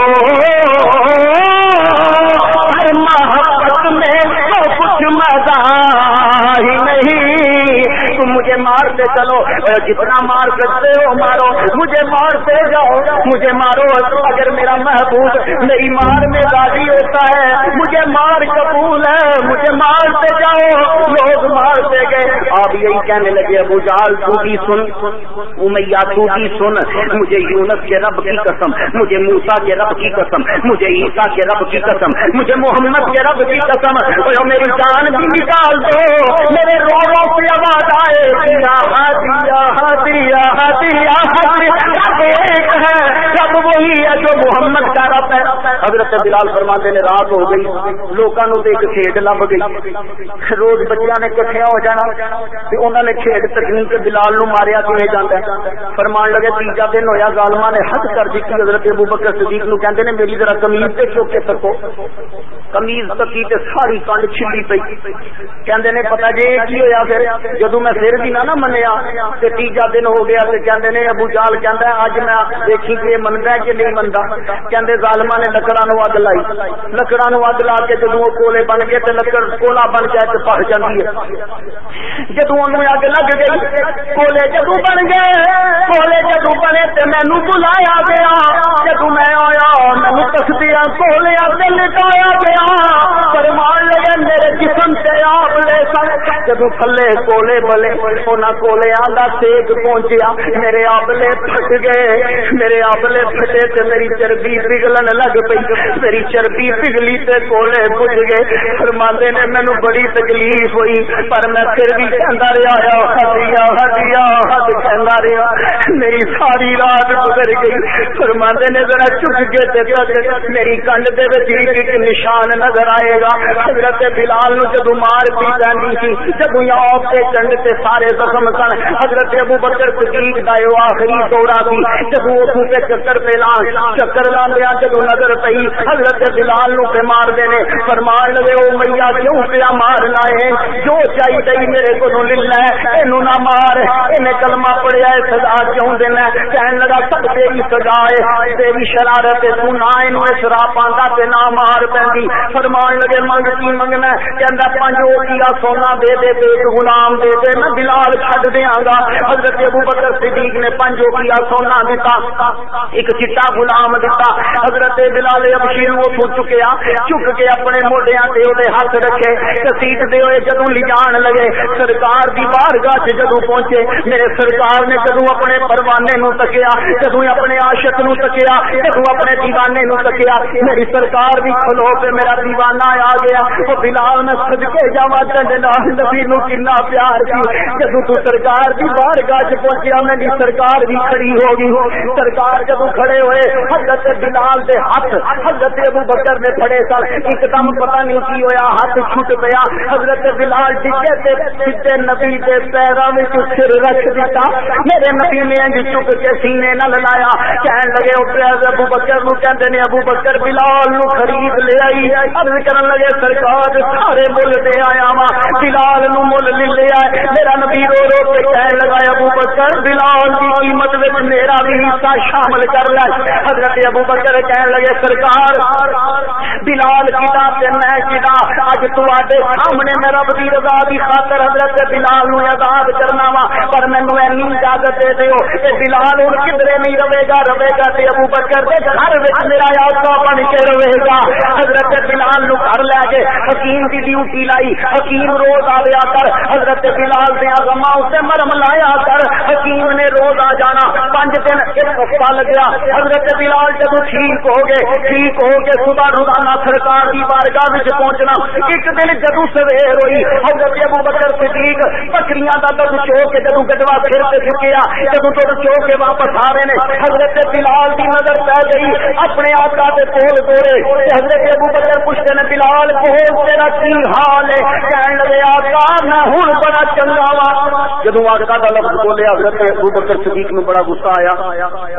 مزہ ہی نہیں۔ تم مجھے مارتے چلو، جتنا مار سکتے ہو مارو۔ مجھے مارتے جاؤ، مجھے مارو۔ اگر میرا محبوب میری مار میں راضی ہوتا ہے، مجھے مار قبول ہے، مجھے مارتے جاؤ۔ لوگ مارتے گئے آپ یہی کہنے لگے، ابو جال تو بھی سن۔ امیہ، تو بھی سن۔ مجھے یونس کے رب کی قسم، مجھے موسا کے رب کی قسم، مجھے عیسیٰ کے رب کی قسم، مجھے محمد کے رب کی قسم۔ میری جان بھی نکال دو۔ میرے رو رو کی آواز آئے۔ دیا دیا دیا دیا ایک ہے۔ سب ہے جو محمد کا رب ہے۔ حضرت بلال فرماتے نے رات ہو گئی لوگوں تو ایک کھیڈ لب گئی۔ روز بچیاں نے کٹھیا ہو جانا تے انہوں نے کھیڈ تکنیک بلال نو ماریا کیویں جاندا ہے۔ فرمان لگے، تیجا دن ہویا ظالما نے حد کر دیتی حضرت ابوبکر صدیق نو کہندے نے، میری ذرا قمیض تے چوک کے تکو۔ کمیز تکی تے ساری کنڈ چھلی پئی۔ کہندے نے، پتہ جے کی ہویا پھر؟ جدوں میں پھر بھی نہ نہ منیا تے تیجا دن ہو گیا تے کہندے نے، ابو جال کہندا ہے اج میں دیکھی کہ مندا ہے کہ نہیں مندا کہندے ظالما نے لکڑاں نو اگ لائی۔ لکڑاں نو اگ لا کے جدوں کولے بن گئے تے لکڑ کولا بن جائے تے پڑ جاندی ہے۔ جدوں انہوں اگ لگ گئی، کولے جدوں بن گئے، کولے جدوں بنے تے مینوں بلایا گیا۔ جدوں میں رکھ دیا تسبیاں کولیا لٹایا گیا فرمان میرے جسم سے آپ لے سن جدو تھلے کولے بلے انہاں کولیا دا سیک پہنچیا، میرے آبلے پھٹ گئے، میرے آبلے پھٹے تے میری چربی پگلن لگ پئی، میری چربی پگلی تے کولے بج گئے۔ فرماندے نے، مینوں بڑی تکلیف ہوئی، پر میں پھر بھی کہندا رہا ہدیا ہدیا ہد کہندا رہا ہاں۔ میری ساری رات گزر گئی۔ فرماندے نے، ذرا چک کے تے میری کنڈ دے وچ ایک نشان نظر آئے گا۔ حضرت بلال نو جدو مار پی جاندی سی جدو یہاں تے چنڈ تے سارے زخم سن، حضرت ابو بکر صدیق دا او آخری دورہ سی جدو اوتھوں تے چکر پہ لان، چکر لاندیا جدو نظر پئی، حضرت بلال نو تے مار دینے فرمان لگے، او میاں، کیوں پیا مارنا ہے جو چاہی دئی میرے کو للہ ہے، اینو نہ مار، اینے کلمہ پڑھیا ہے، سزا کیوں دینا ہے؟ کہن لگا، سب تیری سزا ہے، تیری شرارت ہے، تو نہ اینو شراب پاندا تے نہ مار پیندی فرمان لگے، منگ کی، منگ منگنا کہندا پنج اوٹیا سونا دے دے تے ایک غلام دے دے، میں بلال چھڈ دیاں گا۔ حضرت ابو بکر صدیق نے پنج اوٹیا سونا دتا، ایک چٹا غلام دتا۔ حضرت بلال ابشیر وہ سو چکیا چک کے اپنے موڈیاں تے اودے ہاتھ رکھے۔ کسیٹ دے ہوئے جدوں لے جان لگے، سرکار دی بارگاہ تے جدوں پہنچے، میرے سرکار نے جدوں اپنے پروانے نو تکیا، جدوں اپنے عاشق نو تکیا، جدوں اپنے دیوانے نو تکیا، میری سرکار بھی کھلو کے میرا دیوانہ آ گیا۔ وہ بلال میں صدقے جاوا چنڈال نبی نو کنا پیار کی جدو تو سرکار دی بار گاج پہنچیا میری سرکار بھی کھڑی ہوگی سرکار جدو کھڑے ہوئے، حضرت بلال دے ہاتھ، حضرت ابو بکر نے پھڑے سن۔ ایک دم پتہ نہیں کی ہویا، ہاتھ چھٹ پیا۔ حضرت بلال ڈگے تے سیدھے نبی دے پیراں وچ سر رکھ دیتا میرے نبی نے انج چک کے سینے نال لایا۔ کہن لگے، او ابو بکر نو کہندے نے، ابو بکر بلال نو خرید لے آئی۔ عرض کرن لگے، سرکار سارے مل دے آیا وا بلال نو مل لے آئے۔ میرا نبی رو رو کے کہنے لگا ابو بکر، بلال کی قیمت وچ میرا بھی حصہ شامل کر لے۔ حضرت ابو بکر کہنے لگے، سرکار، بلال کی تے میں کیتا اج تواڈے سامنے میں رب دی رضا دی خاطر حضرت بلال نو آزاد کرنا وا، پر مینوں اینی اجازت دے دیو کہ بلال ہن کدھر نہیں رہے گا رہے گا تے ابو بکر دے گھر وچ میرا آقا بن کے رہے گا۔ حضرت بلال نو گھر لے کے حکیم کی ڈیوٹی لائی، حکیم روز آ کر، حضرت بلال دیا گما اسے مرم لایا کر، حکیم نے روز آ جانا۔ پانچ دن ایک ہفتہ لگیا۔ حضرت بلال جب ٹھیک ہو گئے، ٹھیک ہو کے صبح روزانہ سرکار کی بارگاہ پہنچنا۔ ایک دن جدو سویر ہوئی، حضرت ابو بکر صدیق بکریاں کا دد چو کے جدو گدوا پھر سے چکیا جدو دودھ چو کے واپس آ رہے ہیں حضرت بلال کی نظر پی گئی، اپنے آقا کے کول دورے حضرت ابو بکر پوچھتے ہیں بلال کول تیرا کی حال ہے؟ کہنے لگے، آقا میں ہوں بڑا چنگا وا جدو آقا کا لفظ بولے حضرت ابو بکر صدیق میں بڑا غصہ آیا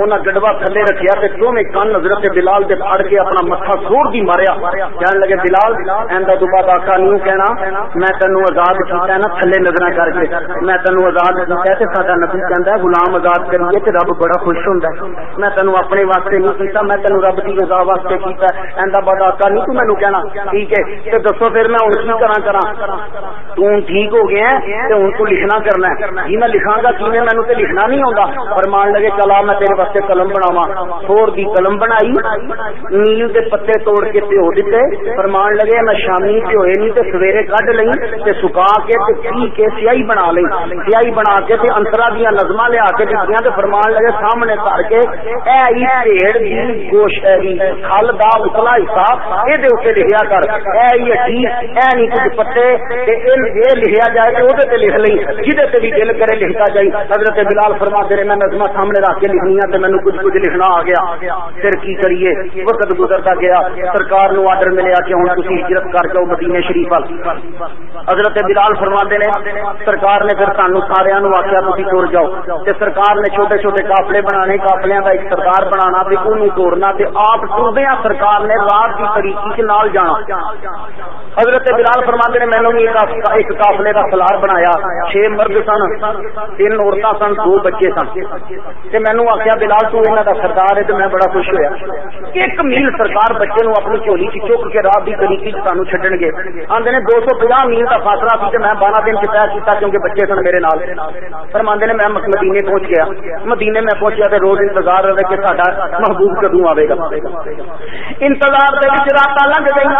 انہیں گڈوا تھلے رکھیا تے کیوں میں کن حضرت بلال دے پھڑ کے اپنا متھا زور دی ماریا۔ کہنے لگے، بلال ایندا تو بعد آقا نہیں کہنا، میں تینو آزاد کیتا ہے نا، تھلے نظر کر کے۔ میں تینو آزاد کیتا ہے تے ساڈا نبی کہندا ہے، غلام آزاد کریے تے رب بڑا خوش ہوندا ہے۔ میں تینو اپنے واسطے نہیں کیتا، میں تینو رب دی رضا واسطے کیتا ہے۔ ایندا بعد آقا نہیں تو مینوں کہنا۔ ٹھیک ہے تو دسو پھر میں ہوں کی کرا کرا تو ٹھیک ہو گیا تو ہوں تو لکھنا کرنا ہے۔ جی میں لکھا گا کی میں تو لکھنا نہیں ہوگا پر مان لگے، چلا میں تیرے واسطے قلم بناوا تھوڑ دی قلم بنائی نیل دے پتے توڑ کے پیو دیتے پر مان لگے، میں شامی پیوئے نہیں تے سویرے کڈ لئی تے سکا کے تے پی کے سیاہی بنا لئی۔ سیاہی بنا کے تے انترا دیا نظما لیا کے دتیاں تے فرمان لگے، سامنے کر کے، اے ای پیڑ دی گوشت دی کھل دا اتلا حصہ، اے دے اوتے لکھیا کر۔ اے ای ہڈی اے نہیں کچھ پتے، تے اے لکھیا جائے تے اودے تے لکھ لئی۔ جدے تے بھی دل کرے لکھتا جائی۔ حضرت بلال فرما دے رہے، میں نظمہ سامنے رکھ کے لکھنی تو مینو کچھ کچھ لکھنا آ گیا۔ پھر کی کریے؟ وقت گزرتا گیا۔ سرکار نو آرڈر ملیا کہ ہوں تھی ہجرت کر کے مدینے شریف حضرت بلال فرما دے سرکار نے پھر سانو سارا آخیا تھی تر جاؤ۔ تے سرکار نے چھوٹے چھوٹے کافلے بنانے کافلے کا ایک سردار بنا توڑنا آپ ٹردیا سرکار نے رات کی طریقے نال جانا۔ حضرت بلال فرماندے نے مینو ایک قافلے کا سلار بنایا، چھ مرد سن। تین عورتیں سن، دو بچے سن। تے مینو آخیا بلال تو انہوں کا سردار ہے تو میں بڑا خوش ہوا ایک میل سرکار بچے نو اپنی چولی چ چک کے رات کی طریقے سانو چڈن گے آدھے نے دو سو پناہ میل کا فاصلہ سی میں بارہ دن چ طے کیا کیونکہ بچے سن میرے نال فرماندے نے میں مدینے پہنچ گیا مدینے میں پہنچیا تو روز انتظار رہے کہ ساڈا محبوب کدو آئے گا انتظار رات لنگ گئی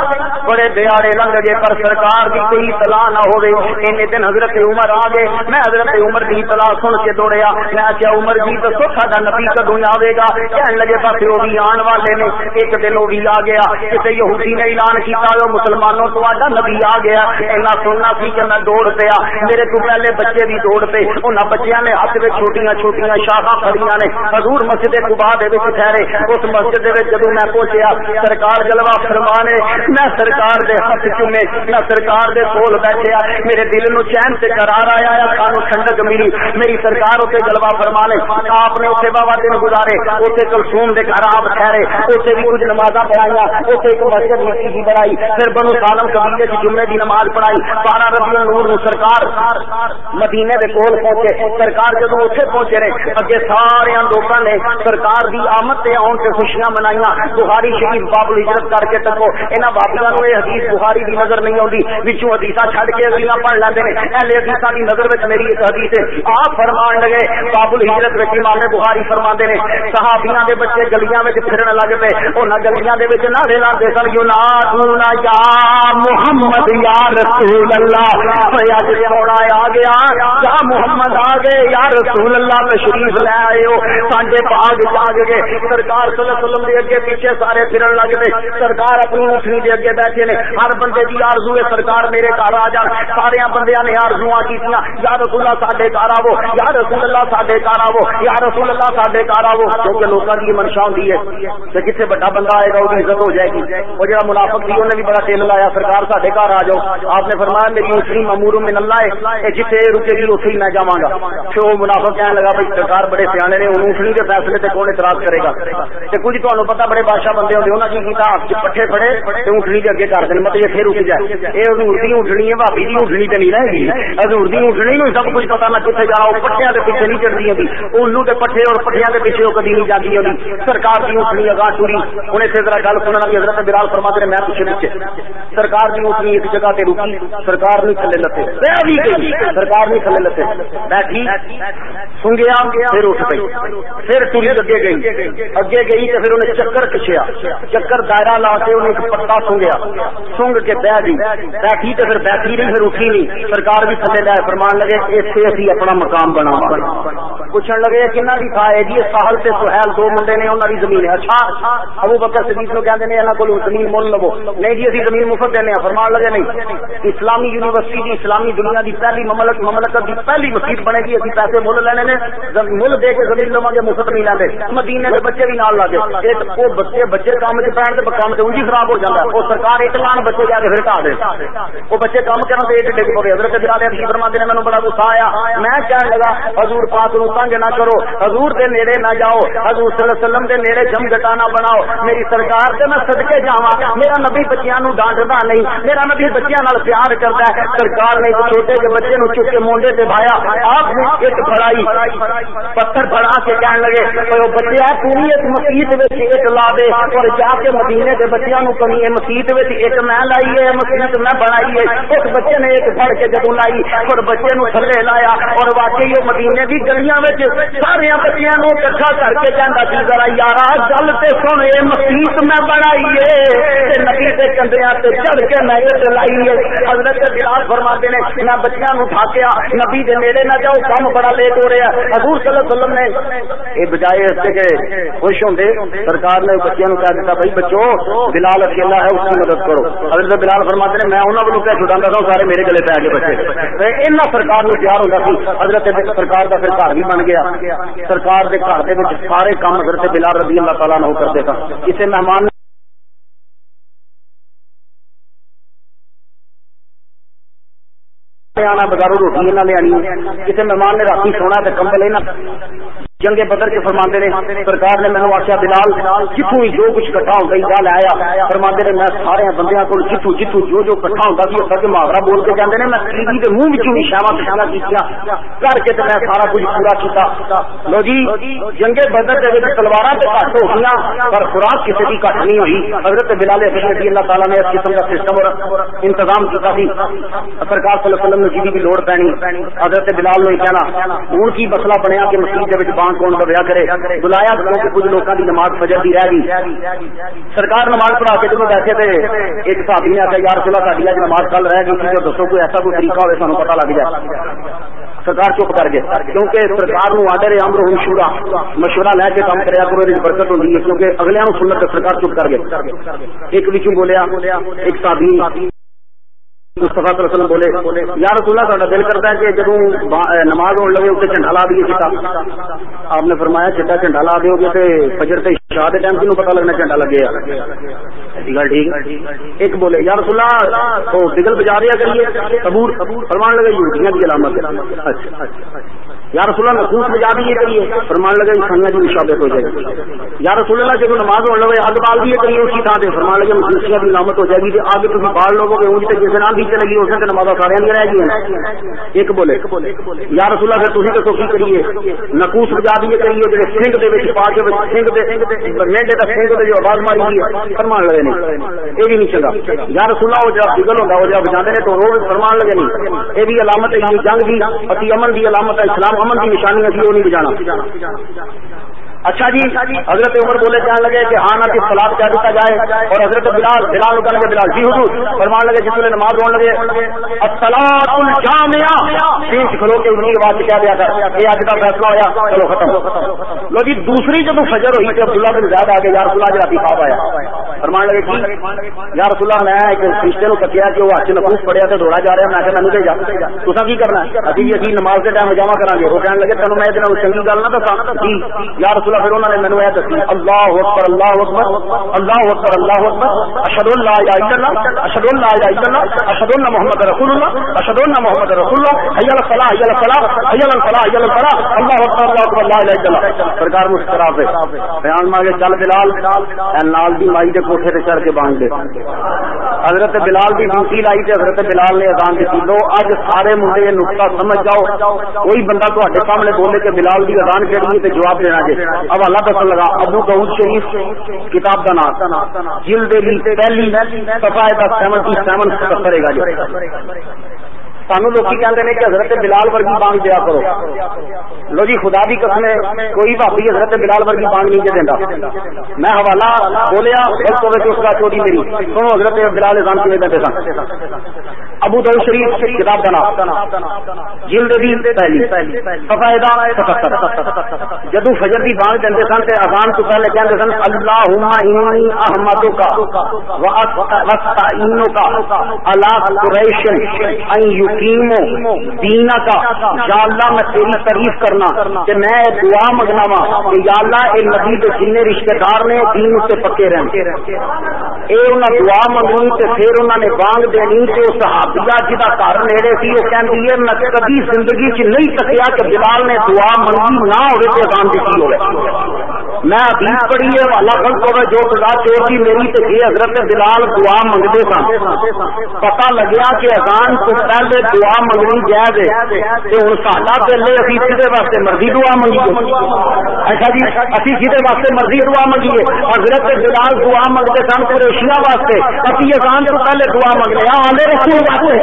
بڑے دیاڑے لنگ گئے پر سرکار کی کوئی اطلاع نہ ہوئے اینے دن حضرت عمر آ گئے میں حضرت عمر کی اطلاع سن کے دوڑیا میں کیا عمر جی دسو ساڈا نبی کدو آئے گا؟ کہنے لگے پاس وہ بھی آن والے نے۔ ایک دن وہ بھی آ گیا۔ کسی یہودی نے اعلان کیا وہ مسلمانوں تو آڈا نبی آ گیا۔ اینا سننا سی کہ میں دوڑ پیا۔ میرے تو پہلے بچے بھی دوڑ پے۔ انہوں بچیاں نے ہاتھ میں چھوٹیاں چھوٹیاں شاخا کھڑیاں نے۔ حضور مسجد کبا دے ٹھہرے۔ اس مسجد جدو میں پہنچیا، سرکار جلوا فرمانے، میں سرکار دے ہاتھ چومے، میں سرکار دے کول بیٹھیا۔ میرے دل نو چین سے قرار آیا سانو ٹھنڈک ملی۔ میری سرکار اتنے جلوا فرمانے آپ نے اتنے بابا دن گزارے۔ اتنے کلسوم دے گھر آپ ٹھہرے۔ اتنے بھی کچھ نماز پڑھائی اتنے ایک مسجد مٹی بنائی۔ پھر بنو سالم قبیلے کی جمعے کی نماز پڑھائی۔ بارہ ربی نور سرکار مدینے دے کول پہنچے۔ سرکار جدو اتنے پہنچے رہے، اگے سارے لوگوں نے سرکار دی آمد تے آن سے خوشیاں منائی بخاری شریف بابل ہجرت کر کے تکو۔ انہوں بابلوں یہ حدیث بخاری دی نظر نہیں آتی پچھو حدیث چھڈ کے اگلیاں پڑھ لیندے نے۔ اہل حدیث کی نظر میں میری ایک حدیث ہے آپ فرمان لگے، بابل ہجرت میں امام بخاری فرما نے، صحابیاں دے بچے گلیاں میں پھرن لگ پے انہاں گلیاں دے وچ نعرے لاندے سن، یو نا یا محمد یا رسول اللہ اج سونا آ گیا، یا محمد آ گئے، یا رسول اللہ تشریف لے آئے ہو سانجے باغ جاگ گئے، سرکار صلی اللہ علیہ وسلم دے اگے پیچھے سارے پھرن لگ پے، سرکار اپنی اٹھنی دے اگے بیٹھے نے، ہر بندے دی آرزو ہے، سرکار میرے گھر آ جان سارے بندے نے آرزو کی یا رسول اللہ ساڈے گھر آو، یا رسول اللہ ساڈے گھر آو یا رسول اللہ ساڈے گھر آو کیونکہ لوگوں کی منشا ہوتی ہے۔ کہ کتنے بڑا بندہ آئے گا وہ عزت ہو جائے گی۔ وہ جڑا منافق تھی انہیں بھی بڑا تیل لایا، سرکار ساڈے گھر آ جاؤ۔ آپ نے فرمایا، میری اٹھنی ممور من اللہ ہے جتنے رکے گی اتنے میں جاواں گا۔ پھر وہ منافق کہنے لگا، بھائی سرکار بڑے سیانے نے، انہوں اٹھنی کے فیصلے سے کون اعتراض کرے گا؟ کچھ تمہیں پتا بڑے بادشاہ بندے ہوتے انہوں نے کی پٹھے پڑے تو اٹھنی کے اگے کر دیں مطلب یہ پھر رک جائے۔ یہ حضور کی اٹھنی ہے بھابی کی اٹھنی تو نہیں رہے گی۔ حضور کی اٹھنی نو سب کچھ پتا میں کتنے جا رہا پٹھیا کے پیچھے نہیں چڑھتی ہوتی جی۔ الو کے پٹھے اور پٹھیا کے پیچھے وہ کدی نہیں جاتی ہوتی جی۔ سرکار کی اٹھنی اگاں ٹوری انہیں سے ذرا گل سننا بھی حضرت بلال فرما دے میں پیچھے پیچھے۔ سرکار کی اٹھنی ایک جگہ تے رکی، سرکار نہیں تھلے لتے۔ سرکار نہیں تھلے لتے۔ بیٹھی سن گیا پھر اٹھ گئی پھر ٹوری اگے گئی۔ اگے گئی تو پھر انہیں چکر کچھیا چکر دائرہ لا کے انہیں ایک پتا سنگیا۔ سنگ کے بہ گئی۔ بیٹھی تو پھر بیٹھی نہیں، پھر اٹھی نہیں۔ سرکار بھی تھلے لائے فرمان لگے۔ اتنے اسی اپنا مقام بنا پوچھنے لگے کہنا بھی کھا ہے جی ساحل سے سہیل دو منڈے نے انہوں کی زمین ہے۔ اچھا ابو بکر صدیق نو کہتے ہیں یہاں کو زمین مول لو۔ نہیں جی اسی زمین مفت دینے فرمان لگے نہیں۔ اسلامی یونیورسٹی کی اسلامی دنیا کی پہلی مملک، مملکت کی پہلی مسیح بنے گی۔ اسی پیسے مل لینے نے۔ مل دے کے زمین لوا گے، مفت نہیں لینے مدینے کے بچے بھی نال لگے وہ بچے بچے کام سے پہن کے کام سے انجی خراب ہو جاتا ہے۔ وہ سرکار ایک لان بچے جا کے پھر ٹا دے۔ وہ بچے کام کرنا تو ایک ڈگ پڑے حضرت بلال عرشی فرماتے نے مینوں بڑا غصہ میں کہنے لگا، حضور پاک نو تنگ نہ کرو، حضور دے نیڑے نہ جاؤ، حضور صلی اللہ علیہ وسلم دے نیڑے جم گٹانا بناؤ۔ میری سرکار تے میں صدقے جاواں، میرا نبی بچیاں نو ڈانٹدا نہیں، میرا نبی بچیاں نال پیار کردا ہے۔ سرکار نے چھوٹے جے بچے نو چک کے مونڈے تے بھایا، آپ نے ایک بڑائی پتھر بڑا کے کہنے لگے او بچیا، تو بھی ایک مسجد وچ ایک لا دے، اور جا کے مدینے دے بچیاں نو کمی مسجد وچ ایک میں لائی ہے مسجد میں بنائی ہے۔ اس بچے نے ایک پڑھ کے جدو لائی، اور بچے نو تھلے لایا اور واقعی وہ مدینے کی گلیاں میں سارے بچیاں نو کٹھا کر کے جانا سی، ذرا یار گل تے سن یہ مسیت میں بنائی ہے نبی کے کندریا سے چڑھ کے میں چلائی ہے. حضرت بلال فرما نے انہیں بچیاں نو ٹھاکیا، نبی دے نیڑے نہ جاؤ کام بڑا لیٹ ہو رہا ہے. حضور صلی اللہ علیہ وسلم نے یہ بجائے اس کے خوش ہوندے، سرکار نے بچیاں نو کہہ دیتا بھائی بچو، بلال اکیلا ہے، اس کی مدد کرو. حضرت بلال فرماتے نے، میں انہوں کو کیا چھٹا تھا سارے میرے گلے پہ آگے بچے. ایسا سرکار نو تیار ہو سی۔ حضرت سرکار کا پھر گھر بھی بن گیا۔ سرکار کے گھر کے سارے کام حضرت بلال رضی اللہ تعالیٰ نہ کرتے تھا۔ اسے مہمان آنا، بازاروں روٹی نہ آنی کسی مہمان نے رات سونا تو کمبل جنگ بدر کے فرماندے نے، سرکار نے مینو آخیا، بلال جتوں ہی جو کچھ کٹھا ہوتا ہی گل آیا، فرماندے نے، میں سارے بندیاں کو جتوں جتوں جو جو کٹھا ہوتا سی وہ محاورہ بول کے جانے نے، میں ٹی کے منہ بھی شاوا پچھانا کی کر کے میں سارا کچھ پورا کیتا۔ لو جی جنگ بدر کے تلوار تو گھٹ ہو گئی پر خوراک کسی کی گھٹ نہیں ہوئی۔ حضرت بلال رضی اللہ تعالیٰ نے اس قسم کا سسٹم اور انتظام کیا سرکار صلی اللہ علیہ وسلم نے جی بھی لوڑ پینی۔ حضرت بلال نے کہنا ہوں کی مسئلہ بنیا کہ مسجد کے بانگ کون کا ویا کرے؟ بلایا کیونکہ کچھ لوگوں کی نماز فجر کی رہ گئی؟ سرکار نماز پڑھا کے جب بیٹھے تھے، ایک صحابی نے آخر یار چلا ساری اج نماز کل رہ گئی تھی دسو کوئی ایسا کوئی طریقہ ہوئے سانو پتا لگ جائے۔ سرکار چپ کر گئے، کیونکہ سرکار نو آڈر امر ہوں شورا، مشورہ لے کے کام کریا کرو یہ برکت ہوتی ہے، کیونکہ اگلے سنت سرکار چپ کر گئے۔ ایک بچوں بولیا، ایک صحابی مستفا وسلم بولے، یا رسول اللہ تا دل کرتا ہے کہ جب نماز ہونے لگے اسے جھنڈا لا دیے چٹا آپ نے فرمایا چٹا جھنڈا لا دو گے تو فجر سے شاہ کے ٹائم کیوں پتا لگنا جھنڈا لگے گل ٹھیک ایک بولے، یا رسول اللہ، تو بگل بجا دیا کریے کبور فرمان لگے یوٹیاں کی علامت اچھا, اچھا یا رسول اللہ نقوص بجا دیے کریے، فرمان لگے سنگا کی مشابت ہو جائے گی۔ یا رسول اللہ جب نماز ہونے لگے اگ بال دیے کریے اسی تھان فرمان لگے مجھے کی علامت ہو جائے گی آگے تم بال لوگوں کے اونج کسی نام بھی چلے گی اس نے نماز سارے نہیں رہ گئی ایک بولے، یا رسول اللہ، پھر تھی تو کی کریے نقوص بجا دیے کریے جی سنگھ کے پا کے سنگھ مہنگے کا سنگھ جو آواز ماری ہوئی فرمان لگے نہیں۔ یہ بھی نہیں چنگا۔ یا رسول اللہ، وہ جب بگل ہوگا وہ جب بجانے تو روز فرمان لگے نہیں۔ یہ بھی علامت ہے جنگ کی اتی امن کی علامت ہے، اسلام امن کی نشانی ابھی وہ نہیں بجانا۔ اچھا جی حضرت عمر بولے جان لگے کہ ہاں کی سلاد کیا دیتا جائے، اور حضرت بلال بلال کہنے لگے، بلال جی حضور، فرمان لگے جس نے نماز رونے لگے۔ السلام الجامعہ، تین کھلو کے انہیں آواز کیا دیا تھا۔ یہ آج کا فیصلہ ہوا۔ چلو ختم۔ لو جی دوسری جب فجر ہوئی تھی عبداللہ بن زیادہ آگے یار اللہ جی خواب آیا۔ فرمان لگے کی یا رسول اللہ، میں ایک رشتے نو تکیا کہ وہ اچھے نفوس پڑیا تو دوڑا جا رہا میں کہ مینو بھیجا۔ تو کی کرنا ابھی ابھی نماز کے ٹائم جمع کرا گے وہ کہنے لگے تینوں میں چنگی گل نہ دسا جی یا رسول اللہ پھر انہوں نے مینو یہ دسی اللہ اکبر اللہ اکبر اللہ اکبر اللہ اکبر اشد اللہ یا اللہ اشد اللہ یا اللہ اشد اللہ محمد رسول اللہ اشد اللہ محمد رسول اللہ حی الفلاح حی الفلاح حی الفلاح حی الفلاح اللہ اکبر اللہ اکبر، لا الہ الا اللہ. سرکار مسکرا پہ بیان مانگے، چل بلال نال دی مائی دے کوٹھے تے چڑھ کے باندھ دے. حضرت بلال دی ڈیوٹی لائی تے حضرت بلال نے اذان دی لو اج سارے منڈے یہ نقطہ سمجھ جاؤ، کوئی بندہ تواڈے سامنے بولے کہ بلال دی اذان کیڑی ہے تے جواب دینا جے حوالہ دسن لگا ابو دعود شریف، کتاب کا نام، جلد پہلی صفحہ سیونٹی سیون کرے گا سانو لوگ کہتے کہ حضرت بلال ورگی بانگ دیا کرو۔ لو جی خدا بھی قسم ہے کوئی بھابی حضرت بلال ورگی بانگ نہیں دینا میں حوالہ بولیا اس کا چوری میری۔ سنو حضرت بلال نظام کی دیتے سن؟ ابو دل شریف، کتاب کا نام۔ جلد بھی پہلی۔ جدو فجر کی بانگ دے سن تو اذان تو پہلے کہتے سن اللہ احمد کا اللہ قریشن یقین دینا کا یا اللہ، میں تیری تعریف کرنا کہ میں دعا منگنا وا کہ یا اللہ، اے نبی کے جن رشتے دار نے دین سے پکے رہے اے انہاں دعا منگنی تے پھر انہاں نے بانگ دینی تے اس صحابیہ جی جدا گھر نیڑے سی وہ کہندی ہے، میں کبھی زندگی چ نہیں تکیا کہ بلال نے دعا منگی نہ ہوے تے اذان دتی ہوے میں حدیث پڑھی ہے والا غلط ہوگا جو خدا چور کی میری تو یہ حضرت بلال دعا منگتے سن۔ پتا لگیا کہ اذان تو پہلے دعا منگنی جائز ہے۔ تو ہوں ساڈا پہلے ابھی کسی واسطے مرضی دعا منگیے اچھا جی ابھی کسی واسطے مرضی دعا منگیے حضرت بلال دعا منگتے سن قریشیاں واسطے۔ ابھی اذان تو پہلے دعا منگنے آدھے رسول واسطے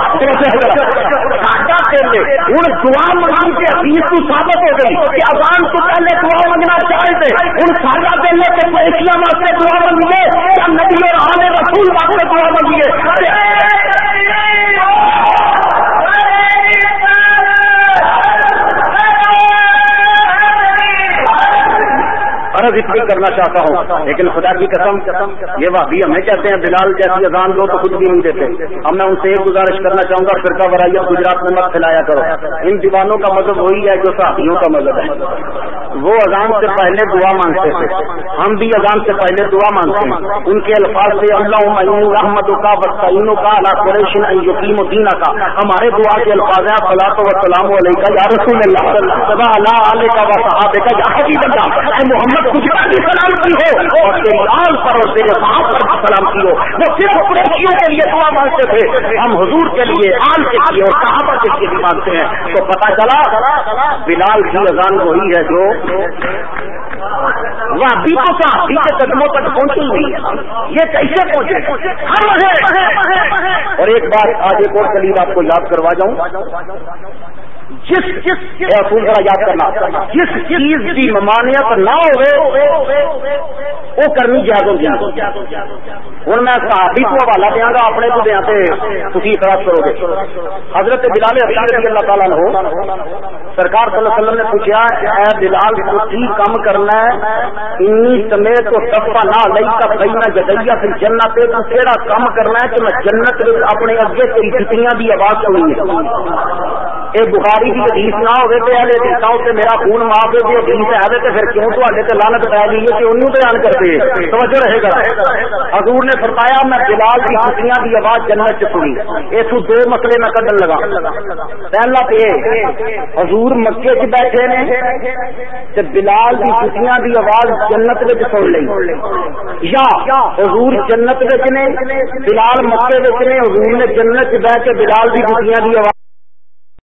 ساڈا پہلے ہوں دعا منگی کے حدیث تو ثابت ہو گئی کہ اذان تو پہلے دعا منگنا چاہیے ہوں سارا دل کے پیشیاں واسطے دعا منگیے یا نبی اور آنے رسول واسطے دعا منگیے عرض اس لیے کرنا چاہتا ہوں، لیکن خدا کی قسم، یہ بھابھی ہمیں کہتے ہیں، بلال جیسی اذان دو تو خود بھی نہیں دیتے۔ اب میں ان سے ایک گزارش کرنا چاہوں گا، فرقہ برائیت گجرات میں مت پھیلایا کرو۔ ان دیوانوں کا مذہب وہی ہے جو صحافیوں کا مذہب ہے۔ وہ اذان سے پہلے دعا مانگتے تھے۔ ہم بھی اذان سے پہلے دعا مانگتے ہیں۔ ان کے الفاظ سے اللہ رحمت کا وسطینوں کا اللہ قریشن یقین الدین کا ہمارے دعا کے الفاظ ہیں فلاط و سلام علیہ یا رسول اللہ۔ صدا اللہ علیہ کا و صحابہ کا یا حقیقت محمد خود کی سلام کی ہو اور لال پر اور تیرے صاحب پر بھی سلام کی ہو۔ وہ صرف قریشیوں کے لیے دعا مانگتے تھے۔ ہم حضور کے لیے، آل کے لیے اور صحابہ کے لیے بھی مانگتے ہیں۔ تو پتا چلا، بلال کی اذان وہی ہے جو وہ ابھی تو صحابی کے قدموں تک پہنچی ہوئی یہ کیسے پہنچے؟ اور ایک بار آج ایک اور کلیل آپ کو یاد کروا جاؤں۔ جس جس اصول ذرا یاد کرنا جس چیز کی ممانعت نہ ہوئے وہ کرنی جائز ہوگی ہوں میں صحابی کو حوالہ دیا گا اپنے کو دیا تھی اعتراض کرو گے۔ حضرت بلال رضی اللہ تعالیٰ ہو سرکار صلی اللہ علیہ وسلم نے پوچھا اے بلال کی کام کرنا ہے؟ انی سمیت تو سفا نہ لئی کا بھائی میں جدیا پھر جنت تو کہڑا کام کرنا ہے کہ میں جنت اپنے اگے تیری جتنیاں دی آواز سنی ہے؟ یہ بخاری کی حدیث نہ ہوگی تو اہل حدیثوں سے میرا خون معاف ہے حدیث ہے تو پھر کیوں تے تو لانت پی گئی ہے کہ انہوں بیان کرتے؟ توجہ رہے گا۔ حضور نے فرمایا، میں بلال کی چھٹیاں کی آواز جنت چ سنی۔ اس دو مسئلے میں کڈن لگا۔ پہلا تو یہ، حضور مکے چ بیٹھے نے بلال کی چھٹیاں کی آواز جنت سن لی یا حضور جنت نے، بلال مکے نے، حضور نے جنت چ بہ کے بلال کی چھٹیاں کی آواز